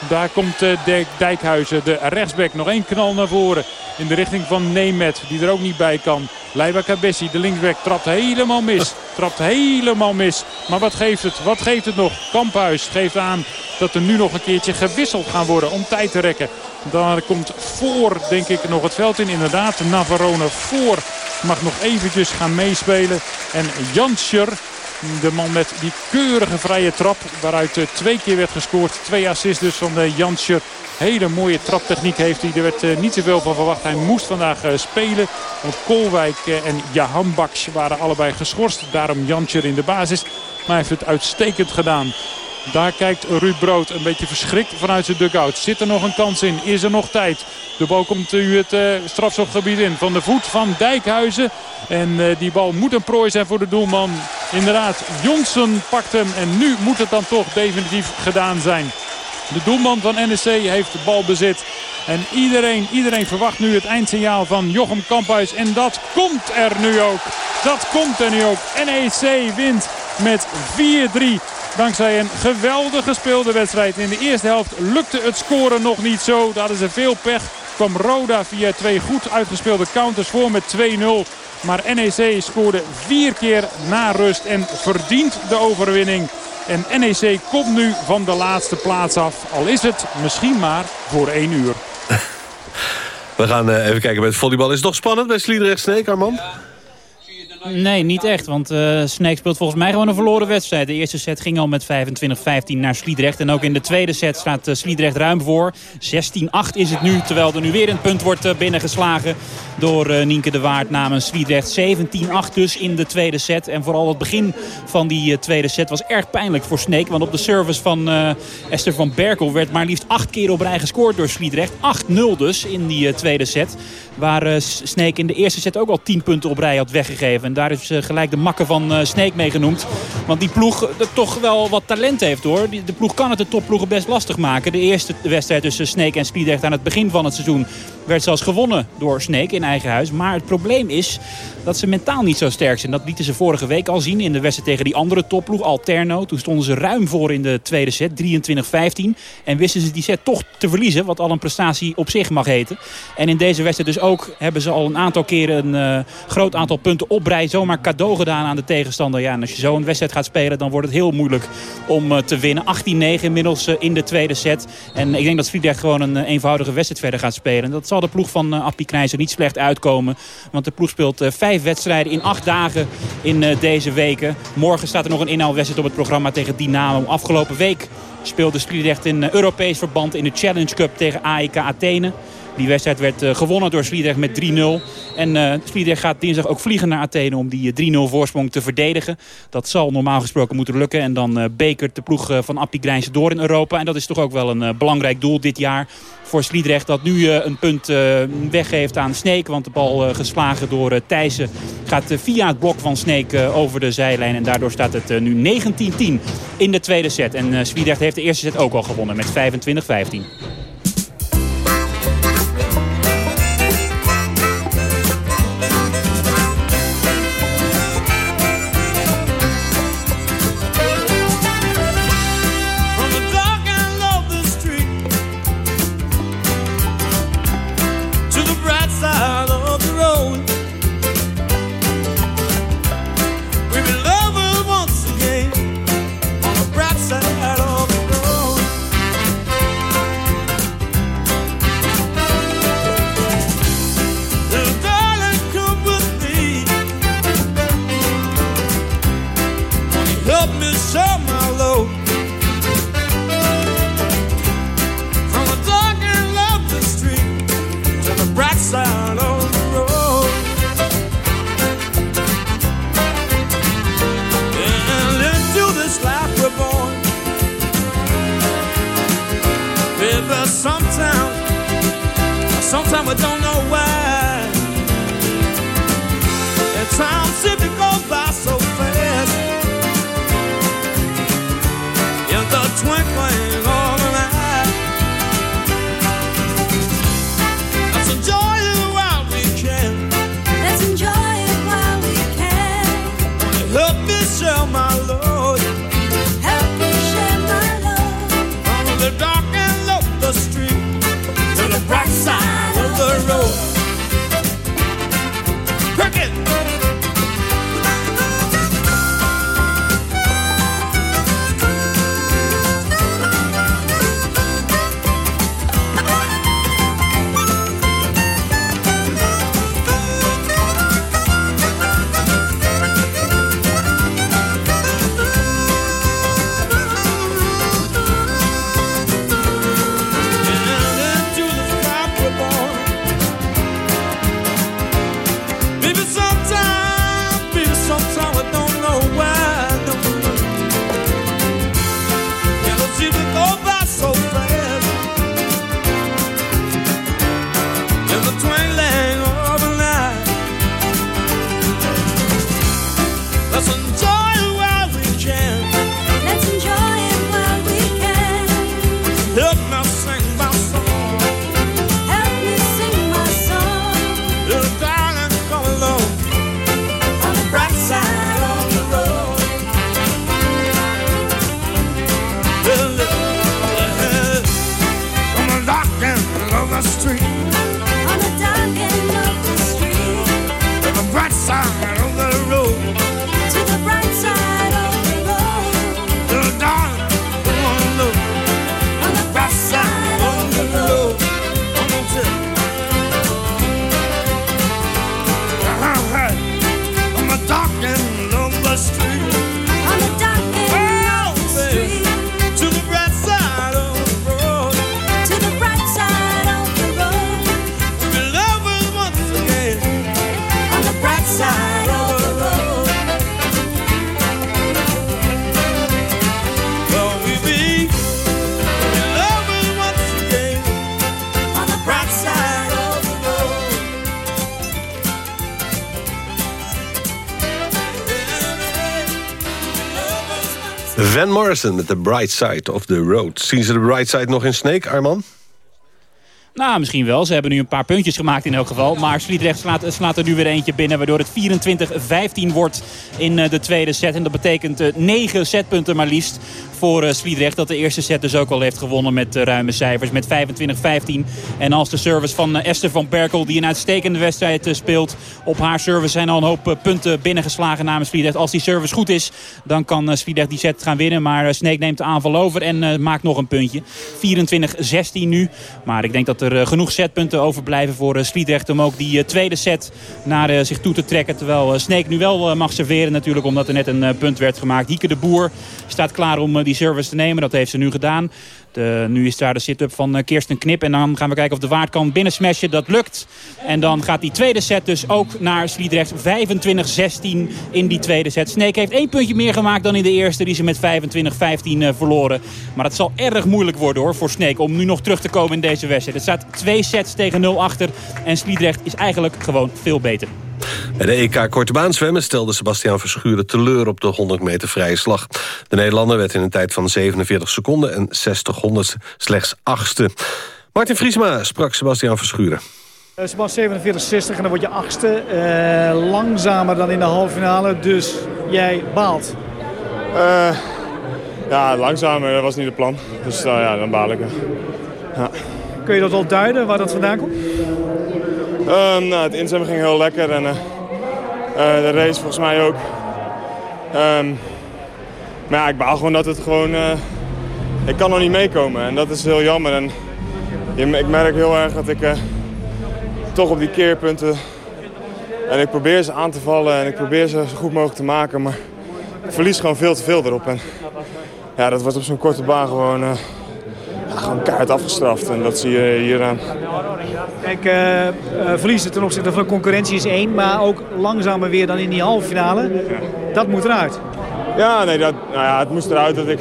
Daar komt uh, Dijkhuizen, de rechtsback. Nog één knal naar voren. In de richting van Nemet. Die er ook niet bij kan. Leiva Kabessi, de linksback, trapt helemaal mis. Trapt helemaal mis. Maar wat geeft het? Wat geeft het nog? Kamphuis geeft aan dat er nu nog een keertje gewisseld gaan worden om tijd te rekken. Daar komt voor, denk ik, nog het veld in. Inderdaad, Navarone voor mag nog eventjes gaan meespelen. En Janscher, de man met die keurige vrije trap. Waaruit twee keer werd gescoord. Twee assists dus van de Janscher. Hele mooie traptechniek heeft hij. Er werd uh, niet zoveel van verwacht. Hij moest vandaag spelen. Want Kolwijk en Jahan Baks waren allebei geschorst. Daarom Janscher in de basis. Maar hij heeft het uitstekend gedaan. Daar kijkt Ruud Brood een beetje verschrikt vanuit zijn dugout. Zit er nog een kans in? Is er nog tijd? De bal komt nu het uh, strafschopgebied in. Van de voet van Dijkhuizen. En uh, die bal moet een prooi zijn voor de doelman. Inderdaad, Johnson pakt hem. En nu moet het dan toch definitief gedaan zijn. De doelman van NEC heeft de balbezit. En iedereen, iedereen verwacht nu het eindsignaal van Jochem Kamphuis. En dat komt er nu ook. Dat komt er nu ook. NEC wint met 4-3. Dankzij een geweldig gespeelde wedstrijd. In de eerste helft lukte het scoren nog niet zo. Daar hadden ze veel pech. Kwam Roda via twee goed uitgespeelde counters voor met 2-0. Maar NEC scoorde vier keer na rust en verdient de overwinning. En NEC komt nu van de laatste plaats af. Al is het misschien maar voor één uur. We gaan uh, even kijken met het volleybal. Is het nog spannend bij Sliedrecht Sneek, Arman? Nee, niet echt. Want uh, Sneek speelt volgens mij gewoon een verloren wedstrijd. De eerste set ging al met 25-15 naar Sliedrecht. En ook in de tweede set staat uh, Sliedrecht ruim voor. 16-8 is het nu. Terwijl er nu weer een punt wordt uh, binnengeslagen door Nienke de Waard namens Sliedrecht. 17-8 dus in de tweede set. En vooral het begin van die tweede set was erg pijnlijk voor Sneek. Want op de service van Esther van Berkel werd maar liefst acht keer op rij gescoord door Sliedrecht. 8-0 dus in die tweede set. Waar Sneek in de eerste set ook al 10 punten op rij had weggegeven. En daar is gelijk de makker van uh, Sneek mee genoemd. Want die ploeg uh, toch wel wat talent heeft hoor. De ploeg kan het de topploegen best lastig maken. De eerste wedstrijd tussen Sneek en Sliedrecht aan het begin van het seizoen... werd zelfs gewonnen door Sneek in eigen huis. Maar het probleem is dat ze mentaal niet zo sterk zijn. Dat lieten ze vorige week al zien in de wedstrijd tegen die andere topploeg, Alterno. Toen stonden ze ruim voor in de tweede set, 23-15. En wisten ze die set toch te verliezen, wat al een prestatie op zich mag heten. En in deze wedstrijd dus ook hebben ze al een aantal keren een uh, groot aantal punten op rij zomaar cadeau gedaan aan de tegenstander. Ja, en als je zo een wedstrijd gaat spelen, dan wordt het heel moeilijk om uh, te winnen. 18-9 inmiddels uh, in de tweede set. En ik denk dat Friedrich gewoon een eenvoudige wedstrijd verder gaat spelen. Dat zal de ploeg van Appie Knijzer niet slecht uitkomen. Want de ploeg speelt vijf wedstrijden in acht dagen in uh, deze weken. Morgen staat er nog een inhaalwedstrijd op het programma tegen Dynamo. Afgelopen week speelde Sliedrecht in Europees verband in de Challenge Cup tegen AEK Athene. Die wedstrijd werd gewonnen door Sliedrecht met 3-0. En uh, gaat dinsdag ook vliegen naar Athene om die 3-0 voorsprong te verdedigen. Dat zal normaal gesproken moeten lukken. En dan bekert de ploeg van Appie Grijnse door in Europa. En dat is toch ook wel een belangrijk doel dit jaar voor Sliedrecht. Dat nu een punt weggeeft aan Sneek. Want de bal geslagen door Thijssen gaat via het blok van Sneek over de zijlijn. En daardoor staat het nu 19-10 in de tweede set. En Sliedrecht heeft de eerste set ook al gewonnen met 25-15. Met The Bright Side of the Road. Zien ze de Bright Side nog in Snake, Arman? Nou, misschien wel. Ze hebben nu een paar puntjes gemaakt in elk geval. Maar Sliedrecht slaat, slaat er nu weer eentje binnen. Waardoor het 24-15 wordt in eh, de tweede set. En dat betekent eh, 9 setpunten maar liefst voor eh, Sliedrecht. Dat de eerste set dus ook al heeft gewonnen met eh, ruime cijfers. Met 25-15. En als de service van eh, Esther van Berkel, die een uitstekende wedstrijd speelt. Op haar service zijn al een hoop punten binnengeslagen namens Sliedrecht. Als die service goed is, dan kan Sliedrecht die set gaan winnen. Maar Sneek neemt de aanval over en maakt nog een puntje. 24-16 nu. Maar ik denk dat er genoeg setpunten overblijven voor Sliedrecht... om ook die tweede set naar zich toe te trekken. Terwijl Sneek nu wel mag serveren natuurlijk... omdat er net een punt werd gemaakt. Hieke de Boer staat klaar om eh, die service te nemen. Dat heeft ze nu gedaan. De, nu is daar de sit-up van eh, Kirsten Knip. En dan gaan we kijken of de waard kan binnensmashen. Dat lukt. En dan gaat die tweede set dus ook naar Sliedrecht. 25-16 in die tweede set. Sneek heeft één puntje meer gemaakt dan in de eerste. Die ze met 25-15 eh, verloren. Maar het zal erg moeilijk worden hoor voor Sneek. Om nu nog terug te komen in deze wedstrijd. Het staat twee sets tegen 0 achter. En Sliedrecht is eigenlijk gewoon veel beter. Bij de EK Korte Baan zwemmen stelde Sebastian Verschuren teleur op de 100 meter vrije slag. De Nederlander werd in een tijd van 47 seconden en 60 honderdste slechts achtste. Martin Vriesma sprak Sebastian Verschuren. Uh, Sebastian 47-60 en dan word je achtste. Eh, langzamer dan in de halve finale, dus jij baalt. Eh, ja, langzamer dat was niet het plan. Dus nou ja, dan baal ik. Ja. Kun je dat al duiden, waar dat vandaan komt? Ehm, nou, het inzemmen ging heel lekker en eh, eh, de race volgens mij ook. Ehm, maar ik baal gewoon dat het gewoon... eh, ik kan nog niet meekomen en dat is heel jammer. En je- ik merk heel erg dat ik toch op die keerpunten... En ik probeer ze aan te vallen en ik probeer ze zo goed mogelijk te maken. Maar ik verlies gewoon veel te veel erop. En ja, dat wordt op zo'n korte baan gewoon, ja, gewoon keihard afgestraft. En dat zie je hieraan. Kijk, eh, eh, verliezen ten opzichte van de concurrentie is één, maar ook langzamer weer dan in die halve finale. Dat moet eruit. Ja, nee, dat, nou ja, het moest eruit dat ik...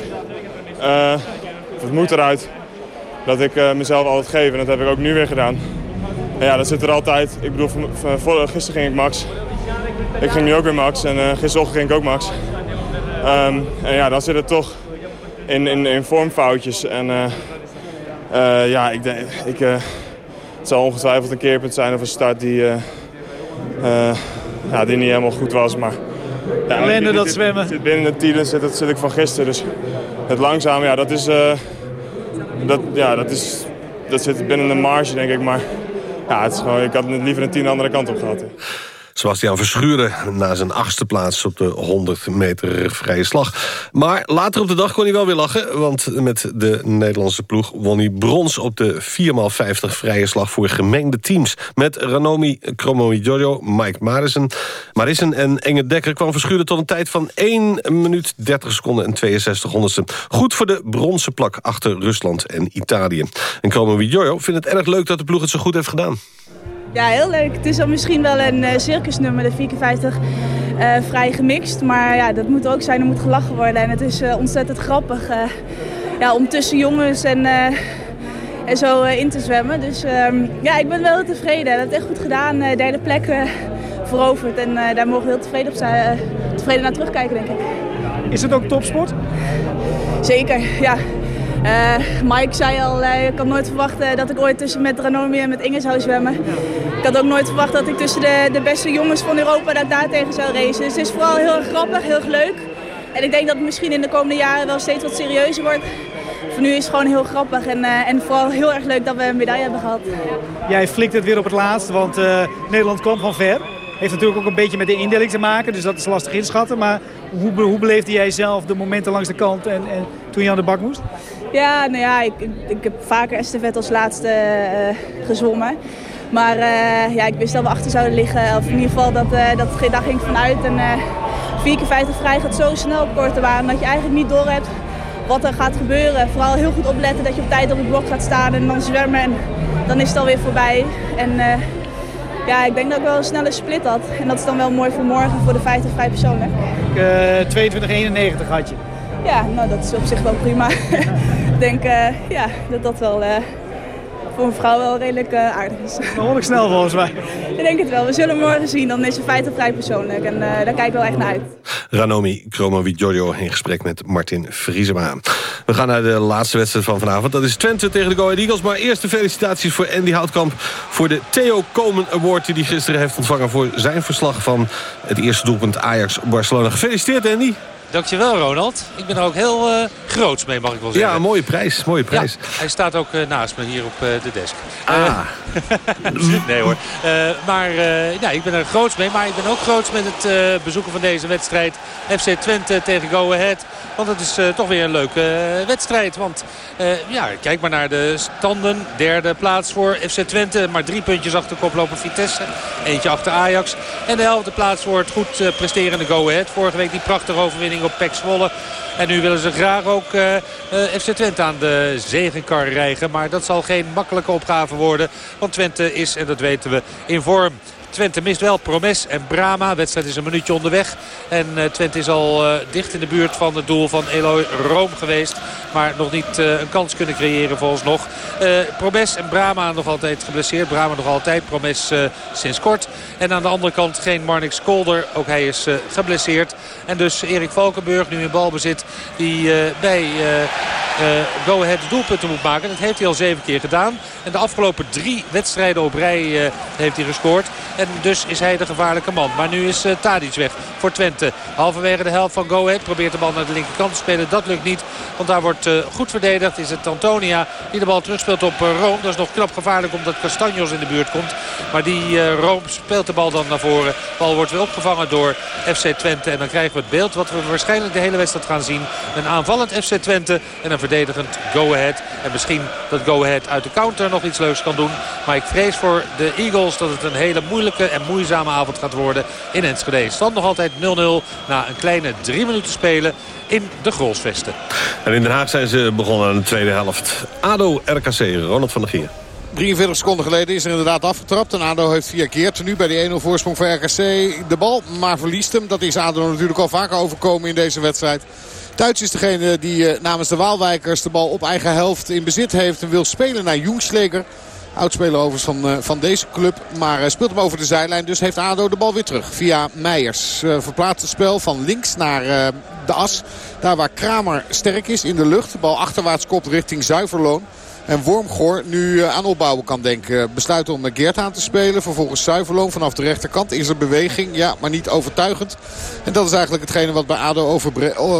of het moet eruit dat ik mezelf altijd geef. En dat heb ik ook nu weer gedaan. En ja, dat zit er altijd. Ik bedoel, van, van- voor, gisteren ging ik max. Ik ging nu ook weer max. En gisterochtend ging ik ook max. Ehm, en ja, dan zit het toch in, in, in vormfoutjes. En eh, ja, ik denk... Ik, eh, het zal ongetwijfeld een keerpunt zijn of een start die, eh, ja, die niet helemaal goed was. Maar ja, Ellende ik- dat zwemmen. Zit binnen de tien zit, dat zit ik van gisteren. Dus het langzaam, ja, dat is... dat, ja, dat is... Dat zit binnen de marge, denk ik. Maar ja, het is gewoon, ik had het liever een tien de andere kant op gehad. hè. Sebastian Verschuren na zijn achtste plaats op de 100 meter vrije slag. Maar later op de dag kon hij wel weer lachen... want met de Nederlandse ploeg won hij brons op de 4x50 vrije slag... voor gemengde teams. Met Ranomi Kromowidjojo, Mike Marissen, Marissen en Enge Dekker... kwam Verschuren tot een tijd van 1 minuut 30 seconden en 62 honderdste. Goed voor de bronzen plak achter Rusland en Italië. En Kromowidjojo vindt het erg leuk dat de ploeg het zo goed heeft gedaan. Ja, heel leuk. Het is dan misschien wel een eh, circusnummer, de 4x50, eh, vrij gemixt. Maar ja, dat moet ook zijn, er moet gelachen worden. En het is eh, ontzettend grappig ja, om tussen jongens en, en zo in te zwemmen. Dus ehm, ja, ik ben wel heel tevreden. Dat heb echt goed gedaan. Derde plek veroverd. En daar mogen we heel tevreden, op zijn, tevreden naar terugkijken, denk ik. Is het ook topsport? Zeker, ja. Eh, Mike zei al, eh, ik had nooit verwacht eh, dat ik ooit tussen met Ranomi en met Inge zou zwemmen. Ik had ook nooit verwacht dat ik tussen de, de beste jongens van Europa dat daar tegen zou racen. Dus het is vooral heel grappig, heel leuk. En ik denk dat het misschien in de komende jaren wel steeds wat serieuzer wordt. Voor nu is het gewoon heel grappig en, en vooral heel erg leuk dat we een medaille hebben gehad. Jij flikt het weer op het laatst, want Nederland kwam van ver. Heeft natuurlijk ook een beetje met de indeling te maken. Dus dat is lastig inschatten. Maar hoe, hoe beleefde jij zelf de momenten langs de kant en, en toen je aan de bak moest? Ja, nou ja, ik, ik, heb vaker estafette als laatste eh, gezwommen. Maar eh, ja, ik wist dat we achter zouden liggen. Of in ieder geval, dat, eh, dat, daar ging vanuit. En eh 4 keer 50 vrij gaat zo snel op korte baan dat je eigenlijk niet door hebt wat er gaat gebeuren. Vooral heel goed opletten dat je op tijd op het blok gaat staan en dan zwemmen. En dan is het alweer voorbij. En ja, ik denk dat ik wel een snelle split had. En dat is dan wel mooi voor morgen voor de 50 vrij persoonlijk. Eh 22,91 had je. Ja, nou dat is op zich wel prima. ik denk eh, ja, dat dat wel eh, voor een vrouw wel redelijk eh, aardig is. Behoorlijk snel volgens mij. ik denk het wel. We zullen morgen zien. Dan is de 50 vrij persoonlijk. En eh, daar kijk ik wel echt naar uit. Ranomi Kromowidjojo in gesprek met Martin Vriesema. We gaan naar de laatste wedstrijd van vanavond. Dat is Twente tegen de Go Ahead Eagles. Maar eerst de felicitaties voor Andy Houtkamp... voor de Theo Komen Award die hij gisteren heeft ontvangen... voor zijn verslag van het eerste doelpunt Ajax-Barcelona. Gefeliciteerd, Andy. Dankjewel Ronald. Ik ben er ook heel eh groots mee mag ik wel zeggen. Ja, mooie prijs. Mooie prijs. Ja, hij staat ook eh, naast me hier op eh, de desk. Ah. nee hoor. Maar ja, ik ben er groots mee. Maar ik ben ook groots met het bezoeken van deze wedstrijd. FC Twente tegen Go Ahead. Want het is toch weer een leuke wedstrijd. Want ja, kijk maar naar de standen. Derde plaats voor FC Twente. Maar drie puntjes achter koploper Vitesse. Eentje achter Ajax. En de helft plaats voor het goed presterende Go Ahead. Vorige week die prachtige overwinning op PEC Zwolle. En nu willen ze graag ook eh, eh, FC Twente aan de zegenkar rijgen. Maar dat zal geen makkelijke opgave worden. Want Twente is, en dat weten we, in vorm. Twente mist wel Promes en Brama. Wedstrijd is een minuutje onderweg. En eh, Twente is al eh, dicht in de buurt van het doel van Eloy Room geweest. Maar nog niet eh, een kans kunnen creëren volgens nog. Promes en Brama nog altijd geblesseerd. Brama nog altijd. Promes sinds kort. En aan de andere kant geen Marnix Kolder. Ook hij is geblesseerd. En dus Erik Valkenburg nu in balbezit. Die bij Go Ahead doelpunten moet maken. Dat heeft hij al zeven keer gedaan. En de afgelopen drie wedstrijden op rij eh, heeft hij gescoord. En dus is hij de gevaarlijke man. Maar nu is uh, Tadic weg voor Twente. Halverwege de helft van Go Ahead probeert de bal naar de linkerkant te spelen. Dat lukt niet, want daar wordt goed verdedigd. Is het Antonia die de bal terugspeelt op Room. Dat is nog knap gevaarlijk omdat Castanjos in de buurt komt. Maar die Room speelt de bal dan naar voren. De bal wordt weer opgevangen door FC Twente. En dan krijgen we het beeld wat we waarschijnlijk de hele wedstrijd gaan zien. Een aanvallend FC Twente en een verdedigend Go Ahead. En misschien dat Go Ahead uit de counter nog iets leuks kan doen. Maar ik vrees voor de Eagles dat het een hele moeilijke en moeizame avond gaat worden in Enschede. Stand nog altijd 0-0 na een kleine drie minuten spelen in de Grolsvesten. En in Den Haag zijn ze begonnen aan de tweede helft. ADO RKC, Ronald van der Gier. 43 seconden geleden is er inderdaad afgetrapt. En ADO heeft via keer nu bij de 1-0 voorsprong voor RKC de bal. Maar verliest hem. Dat is ADO natuurlijk al vaker overkomen in deze wedstrijd. Duits is degene die uh, namens de Waalwijkers de bal op eigen helft in bezit heeft. En wil spelen naar Jungsleger. Oudspeler overigens van, uh, van deze club. Maar uh, speelt hem over de zijlijn. Dus heeft ADO de bal weer terug via Meijers. Verplaatst het spel van links naar de as. Daar waar Kramer sterk is in de lucht. De bal achterwaarts kopt richting Zuiverloon. En Wormgoor nu aan opbouwen kan denken. Besluit om Geert aan te spelen. Vervolgens Zuiverloon vanaf de rechterkant. Is er beweging? Ja, maar niet overtuigend. En dat is eigenlijk hetgene wat bij ADO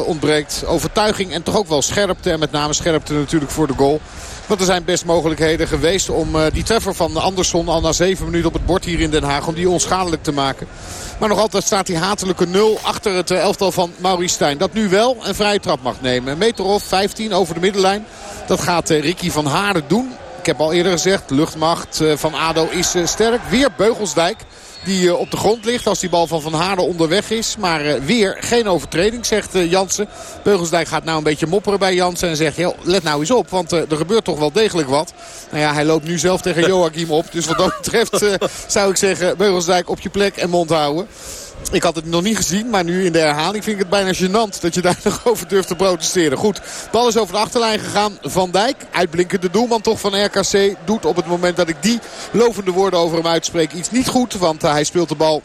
ontbreekt. Overtuiging en toch ook wel scherpte. En met name scherpte natuurlijk voor de goal. Want er zijn best mogelijkheden geweest om uh, die treffer van Andersson al na zeven minuten op het bord hier in Den Haag. Om die onschadelijk te maken. Maar nog altijd staat die hatelijke nul achter het elftal van Maurice Stijn. Dat nu wel een vrije trap mag nemen. Een meter of 15 over de middenlijn. Dat gaat uh, Ricky van Haarden doen. Ik heb al eerder gezegd, luchtmacht uh, van ADO is sterk. Weer Beugelsdijk die uh, op de grond ligt als die bal van Van Haarden onderweg is. Maar uh, weer geen overtreding, zegt uh, Jansen. Beugelsdijk gaat nou een beetje mopperen bij Jansen en zegt... Let nou eens op, want er gebeurt toch wel degelijk wat. Nou ja, hij loopt nu zelf tegen Joachim op. Dus wat dat betreft zou ik zeggen, Beugelsdijk op je plek en mond houden. Ik had het nog niet gezien, maar nu in de herhaling vind ik het bijna gênant dat je daar nog over durft te protesteren. Goed, bal is over de achterlijn gegaan. Van Dijk, uitblinkende doelman toch van RKC, doet op het moment dat ik die lovende woorden over hem uitspreek iets niet goed. Want hij speelt de bal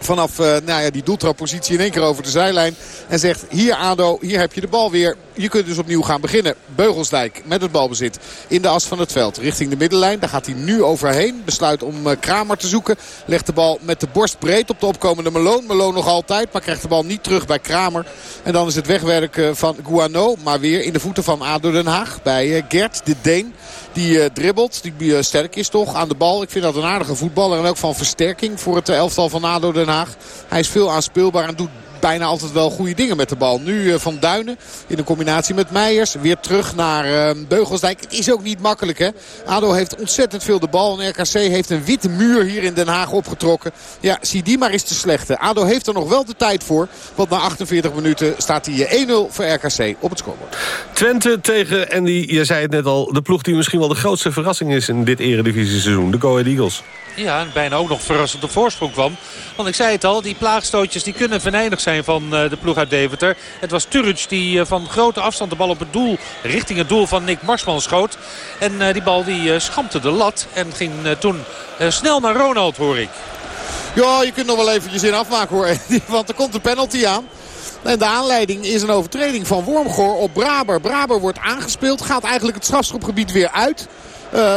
vanaf uh, nou ja, die doeltrappositie in één keer over de zijlijn. En zegt hier ADO, hier heb je de bal weer. Je kunt dus opnieuw gaan beginnen. Beugelsdijk met het balbezit in de as van het veld. Richting de middenlijn. Daar gaat hij nu overheen. Besluit om uh, Kramer te zoeken. Legt de bal met de borst breed op de opkomende Meloon. Meloon nog altijd, maar krijgt de bal niet terug bij Kramer. En dan is het wegwerken van Guano. Maar weer in de voeten van ADO Den Haag. Bij uh, Gert de Deen. Die eh, dribbelt, die eh, sterk is toch aan de bal. Ik vind dat een aardige voetballer en ook van versterking voor het elftal van ADO Den Haag. Hij is veel aanspeelbaar en doet bijna altijd wel goede dingen met de bal. Nu eh, Van Duinen in een combinatie met Meijers. Weer terug naar eh, Beugelsdijk. Het is ook niet makkelijk hè. ADO heeft ontzettend veel de bal. En RKC heeft een witte muur hier in Den Haag opgetrokken. Ja, zie die maar eens te slechte. ADO heeft er nog wel de tijd voor. Want na 48 minuten staat hij eh, 1-0 voor RKC op het scorebord. Twente tegen, en die, je zei het net al... de ploeg die misschien wel de grootste verrassing is in dit eredivisie-seizoen. De Go Ahead Eagles. Ja, en bijna ook nog verrassend op voorsprong kwam. Want ik zei het al, die plaagstootjes die kunnen venijnig zijn van eh, de ploeg uit Deventer. Het was Turic die eh, van grote afstand de bal op het doel, richting het doel van Nick Marsman schoot. En eh, die bal die schampte de lat en ging toen snel naar Ronald, hoor ik. Ja, je kunt nog wel eventjes in afmaken hoor. Want er komt een penalty aan. En de aanleiding is een overtreding van Wormgoor op Braber. Braber wordt aangespeeld, gaat eigenlijk het strafschopgebied weer uit.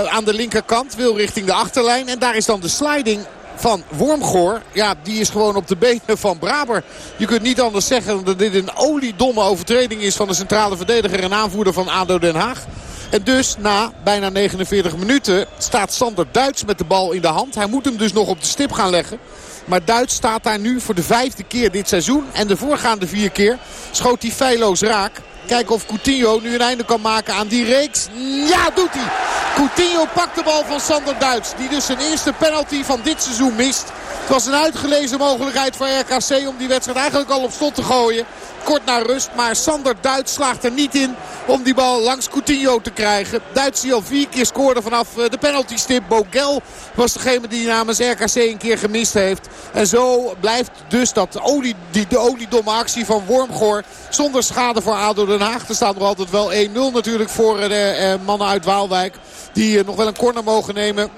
Aan de linkerkant, wil richting de achterlijn. En daar is dan de sliding van Wormgoor. Ja, die is gewoon op de benen van Braber. Je kunt niet anders zeggen dat dit een oliedomme overtreding is van de centrale verdediger en aanvoerder van ADO Den Haag. En dus na bijna 49 minuten staat Sander Duits met de bal in de hand. Hij moet hem dus nog op de stip gaan leggen. Maar Duits staat daar nu voor de vijfde keer dit seizoen. En de voorgaande vier keer schoot hij feilloos raak. Kijken of Coutinho nu een einde kan maken aan die reeks. Ja, doet hij. Coutinho pakt de bal van Sander Duits. Die dus zijn eerste penalty van dit seizoen mist. Het was een uitgelezen mogelijkheid voor RKC om die wedstrijd eigenlijk al op slot te gooien. Kort na rust, maar Sander Duits slaagt er niet in om die bal langs Coutinho te krijgen. Duits die al vier keer scoorde vanaf eh, de penaltystip. Bogel was degene die namens RKC een keer gemist heeft. En zo blijft dus dat olie, die, de oliedomme actie van Wormgoor zonder schade voor ADO Den Haag. Er staat nog altijd wel 1-0 natuurlijk voor de eh, mannen uit Waalwijk. Die eh, nog wel een corner mogen nemen.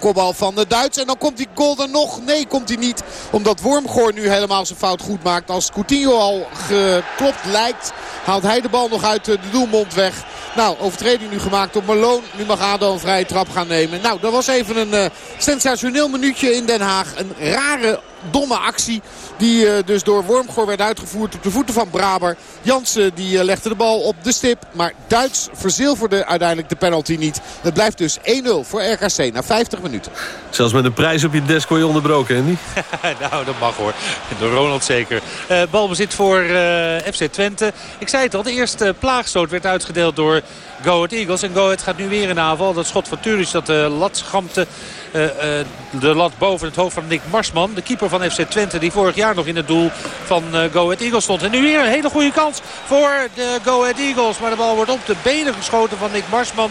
Kopbal van de Duits. En dan komt die goal er nog. Nee, komt hij niet. Omdat Wormgoor nu helemaal zijn fout goed maakt. Als Coutinho al geklopt lijkt, haalt hij de bal nog uit de doelmond weg. Nou, overtreding nu gemaakt op Malone. Nu mag ADO een vrije trap gaan nemen. Nou, dat was even een eh, sensationeel minuutje in Den Haag. Een rare, domme actie. Die eh, dus door Wormgoor werd uitgevoerd op de voeten van Braber. Jansen die eh, legde de bal op de stip. Maar Duits verzilverde uiteindelijk de penalty niet. Het blijft dus 1-0 voor RKC na 50 minuten. Zelfs met een prijs op je desk word je onderbroken, Andy. nou, dat mag hoor. Door Ronald zeker. Eh balbezit voor eh, FC Twente. Ik zei het al, de eerste plaagstoot werd uitgedeeld door Go Ahead Eagles. En Go Ahead gaat nu weer in aanval. Dat schot van Turic dat de lat schampte. Eh, eh, de lat boven het hoofd van Nick Marsman. De keeper van FC Twente die vorig jaar nog in het doel van eh, Go Ahead Eagles stond. En nu weer een hele goede kans voor de Go Ahead Eagles. Maar de bal wordt op de benen geschoten van Nick Marsman.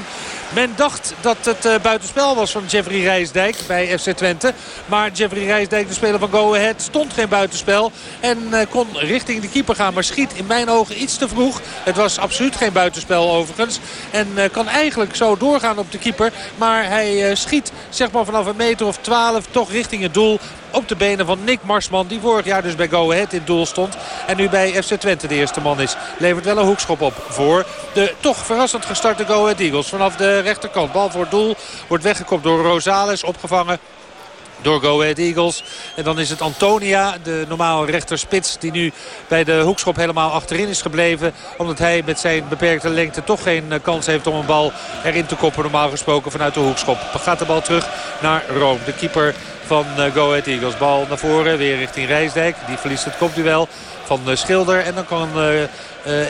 Men dacht dat het eh, buitenspel was van Jeffrey Rijsdijk bij FC Twente. Maar Jeffrey Rijsdijk, de speler van Go Ahead, stond geen buitenspel. En eh, kon richting de keeper gaan. Maar schiet in mijn ogen iets te vroeg. Het was absoluut geen buitenspel overigens. En eh, kan eigenlijk zo doorgaan op de keeper. Maar hij schiet zeg maar vanaf een meter of 12 toch richting het doel op de benen van Nick Marsman. Die vorig jaar dus bij Go Ahead in doel stond. En nu bij FC Twente de eerste man is. Levert wel een hoekschop op voor de toch verrassend gestarte Go Ahead Eagles. Vanaf de rechterkant. Bal voor doel. Wordt weggekopt door Rosales. Opgevangen door Go Ahead Eagles. En dan is het Antonia, de normaal rechterspits... die nu bij de hoekschop helemaal achterin is gebleven. Omdat hij met zijn beperkte lengte toch geen eh, kans heeft om een bal erin te koppen. Normaal gesproken vanuit de hoekschop. Gaat de bal terug naar Rome. De keeper van eh, Go Ahead Eagles. Bal naar voren, weer richting Rijsdijk. Die verliest het kopduel van eh, Schilder. En dan kan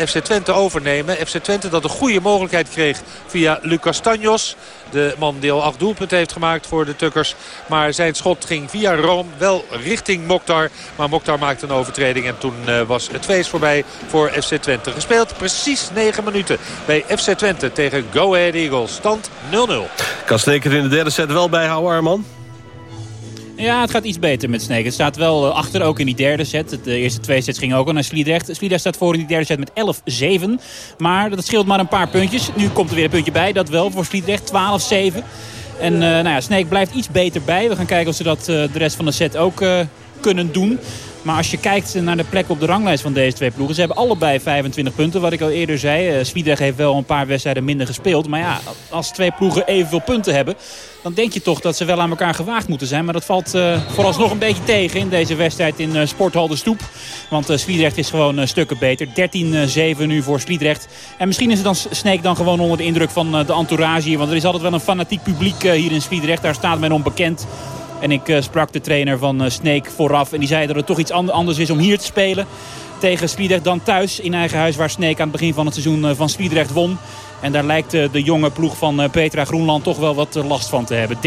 FC Twente overnemen. FC Twente dat een goede mogelijkheid kreeg via Lucas Tanjos. De man die al acht doelpunten heeft gemaakt voor de Tukkers. Maar zijn schot ging via Rome wel richting Mokhtar. Maar Mokhtar maakte een overtreding. En toen eh, was het feest voorbij voor FC Twente. Gespeeld precies 9 minuten bij FC Twente tegen Go Ahead Eagles. Stand 0-0. Kan Sneker in de derde set wel bijhouden, Arman? Ja, het gaat iets beter met Sneek. Het staat wel eh, achter, ook in die derde set. De eerste twee sets gingen ook al naar Sliedrecht. Sliedrecht staat voor in die derde set met 11-7. Maar dat scheelt maar een paar puntjes. Nu komt er weer een puntje bij, dat wel voor Sliedrecht. 12-7. En uh, nou ja, Sneek blijft iets beter bij. We gaan kijken of ze dat de rest van de set ook kunnen doen. Maar als je kijkt naar de plek op de ranglijst van deze twee ploegen... ze hebben allebei 25 punten, wat ik al eerder zei. Uh, Zwiedrecht heeft wel een paar wedstrijden minder gespeeld. Maar ja, als twee ploegen evenveel punten hebben... dan denk je toch dat ze wel aan elkaar gewaagd moeten zijn. Maar dat valt uh, vooralsnog een beetje tegen in deze wedstrijd in uh, Sporthal de Stoep. Want uh, Sliedrecht is gewoon stukken beter. 13-7 nu voor Sliedrecht. En misschien is dan Sneek dan gewoon onder de indruk van de entourage hier. Want er is altijd wel een fanatiek publiek hier in Sliedrecht. Daar staat men onbekend. En ik sprak de trainer van Sneek vooraf. En die zei dat het toch iets anders is om hier te spelen. Tegen Sliedrecht dan thuis in eigen huis. Waar Sneek aan het begin van het seizoen van Sliedrecht won. En daar lijkt de jonge ploeg van Petra Groenland toch wel wat last van te hebben.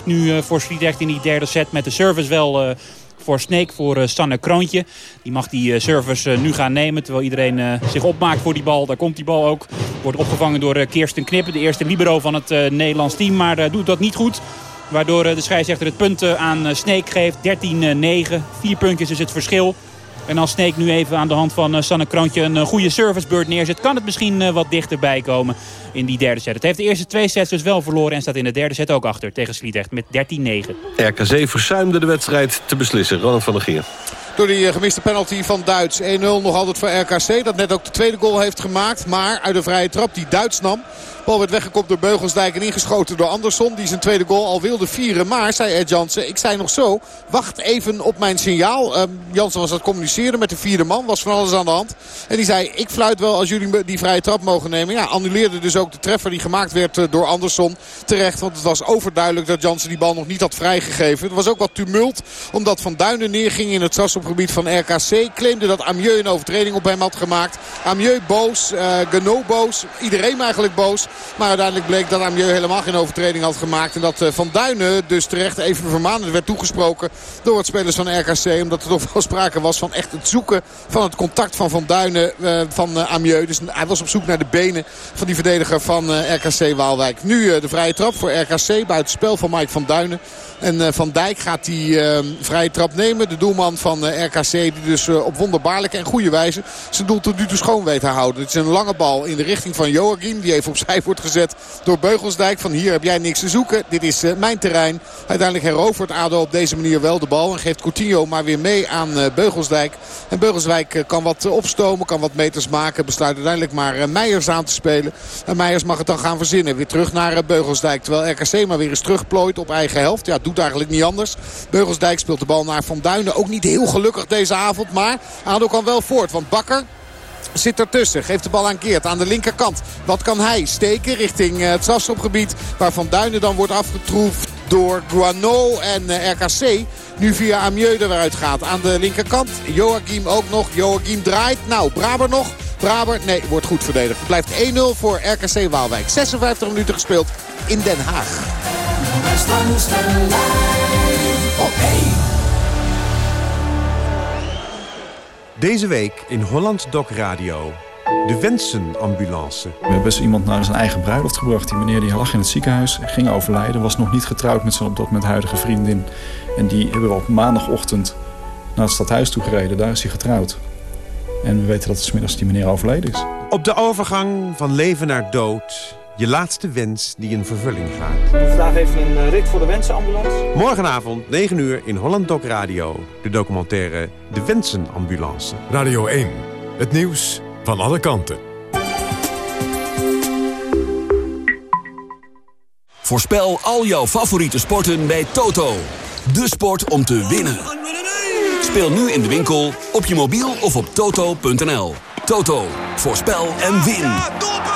13-8 nu voor Sliedrecht in die derde set. Met de service wel voor Sneek, voor Sanne Kroontje. Die mag die service nu gaan nemen. Terwijl iedereen zich opmaakt voor die bal. Daar komt die bal ook. Wordt opgevangen door Kirsten Knippen. De eerste libero van het Nederlands team. Maar doet dat niet goed. Waardoor de scheidsrechter het punt aan Sneek geeft. 13-9. Vier puntjes is het verschil. En als Sneek nu even aan de hand van Sanne Krantje een goede servicebeurt neerzet... kan het misschien wat dichterbij komen in die derde set. Het heeft de eerste twee sets dus wel verloren... en staat in de derde set ook achter tegen Sliedrecht met 13-9. RKC verzuimde de wedstrijd te beslissen. Ronald van der Geer. Door die gemiste penalty van Duits. 1-0 nog altijd voor RKC. Dat net ook de tweede goal heeft gemaakt. Maar uit de vrije trap die Duits nam. Bal werd weggekopt door Beugelsdijk en ingeschoten door Andersson. Die zijn tweede goal al wilde vieren. Maar, zei Ed Jansen, ik zei nog zo. Wacht even op mijn signaal. Um, Jansen was aan het communiceren met de vierde man. Was van alles aan de hand. En die zei, ik fluit wel als jullie die vrije trap mogen nemen. Ja, annuleerde dus ook de treffer die gemaakt werd door Andersson. Terecht, want het was overduidelijk dat Jansen die bal nog niet had vrijgegeven. Er was ook wat tumult. Omdat Van Duinen neerging in het strafschopgebied van RKC. Claimde dat Amieux een overtreding op hem had gemaakt. Amieux boos. Uh, boos. Iedereen eigenlijk boos. Maar uiteindelijk bleek dat Amieux helemaal geen overtreding had gemaakt. En dat Van Duinen dus terecht even vermaand werd toegesproken door het spelers van RKC. Omdat er toch wel sprake was van echt het zoeken van het contact van Van Duinen uh, van uh, Amieux. Dus hij was op zoek naar de benen van die verdediger van RKC Waalwijk. Nu de vrije trap voor RKC buiten spel van Mike van Duinen. En Van Dijk gaat die vrije trap nemen. De doelman van RKC die dus op wonderbaarlijke en goede wijze zijn doel tot nu toe schoon weet te houden. Het is een lange bal in de richting van Joachim. Die even opzij wordt gezet door Beugelsdijk. Van hier heb jij niks te zoeken. Dit is uh, mijn terrein. Uiteindelijk herovert ADO op deze manier wel de bal. En geeft Coutinho maar weer mee aan uh, Beugelsdijk. En Beugelsdijk uh, kan wat opstomen. Kan wat meters maken. Besluit uiteindelijk maar Meijers aan te spelen. En Meijers mag het dan gaan verzinnen. Weer terug naar Beugelsdijk. Terwijl RKC maar weer eens terugplooit op eigen helft. Ja, doet eigenlijk niet anders. Beugelsdijk speelt de bal naar Van Duinen. Ook niet heel gelukkig deze avond. Maar ADO kan wel voort. Want Bakker zit ertussen. Geeft de bal aan Geert aan de linkerkant. Wat kan hij steken richting het strafschopgebied. Waar Van Duinen dan wordt afgetroefd door Guano en uh, RKC. Nu via Amieux er weer uitgaat. Aan de linkerkant. Joachim ook nog. Joachim draait. Nou, Braber nog. Braber, nee, wordt goed verdedigd. Het blijft 1-0 voor RKC Waalwijk. 56 minuten gespeeld in Den Haag. Deze week in Holland Doc Radio. De Wensenambulance. We hebben best iemand naar zijn eigen bruiloft gebracht. Die meneer die lag in het ziekenhuis, ging overlijden. Was nog niet getrouwd met zijn op dat moment huidige vriendin. En die hebben we op maandagochtend naar het stadhuis toe gereden. Daar is hij getrouwd. En we weten dat het middags die meneer overleden is. Op de overgang van leven naar dood. Je laatste wens die in vervulling gaat. Vandaag even een rit voor de Wensenambulance. Morgenavond, 9 uur, in Holland Doc Radio. De documentaire De Wensenambulance. Radio 1. Het nieuws van alle kanten. Voorspel al jouw favoriete sporten bij Toto. De sport om te winnen. Speel nu in de winkel, op je mobiel of op toto.nl. Toto, voorspel en win.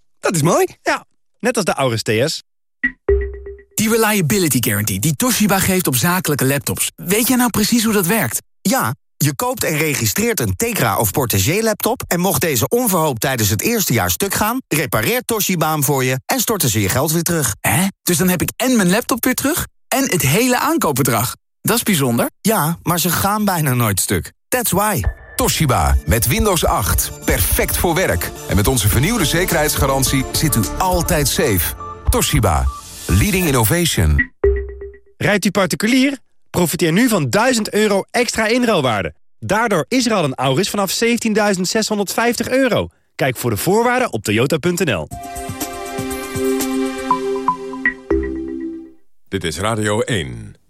dat is mooi. Ja, net als de Auris TS. Die Reliability Guarantee die Toshiba geeft op zakelijke laptops. Weet jij nou precies hoe dat werkt? Ja, je koopt en registreert een Tegra of Portagee laptop... en mocht deze onverhoopt tijdens het eerste jaar stuk gaan... repareert Toshiba hem voor je en storten ze je geld weer terug. Hè? Dus dan heb ik en mijn laptop weer terug en het hele aankoopbedrag? Dat is bijzonder. Ja, maar ze gaan bijna nooit stuk. That's why. Toshiba, met Windows 8. Perfect voor werk. En met onze vernieuwde zekerheidsgarantie zit u altijd safe. Toshiba, leading innovation. Rijdt u particulier? Profiteer nu van 1000 euro extra inruilwaarde. Daardoor is er al een Auris vanaf 17.650 euro. Kijk voor de voorwaarden op toyota.nl. Dit is Radio 1.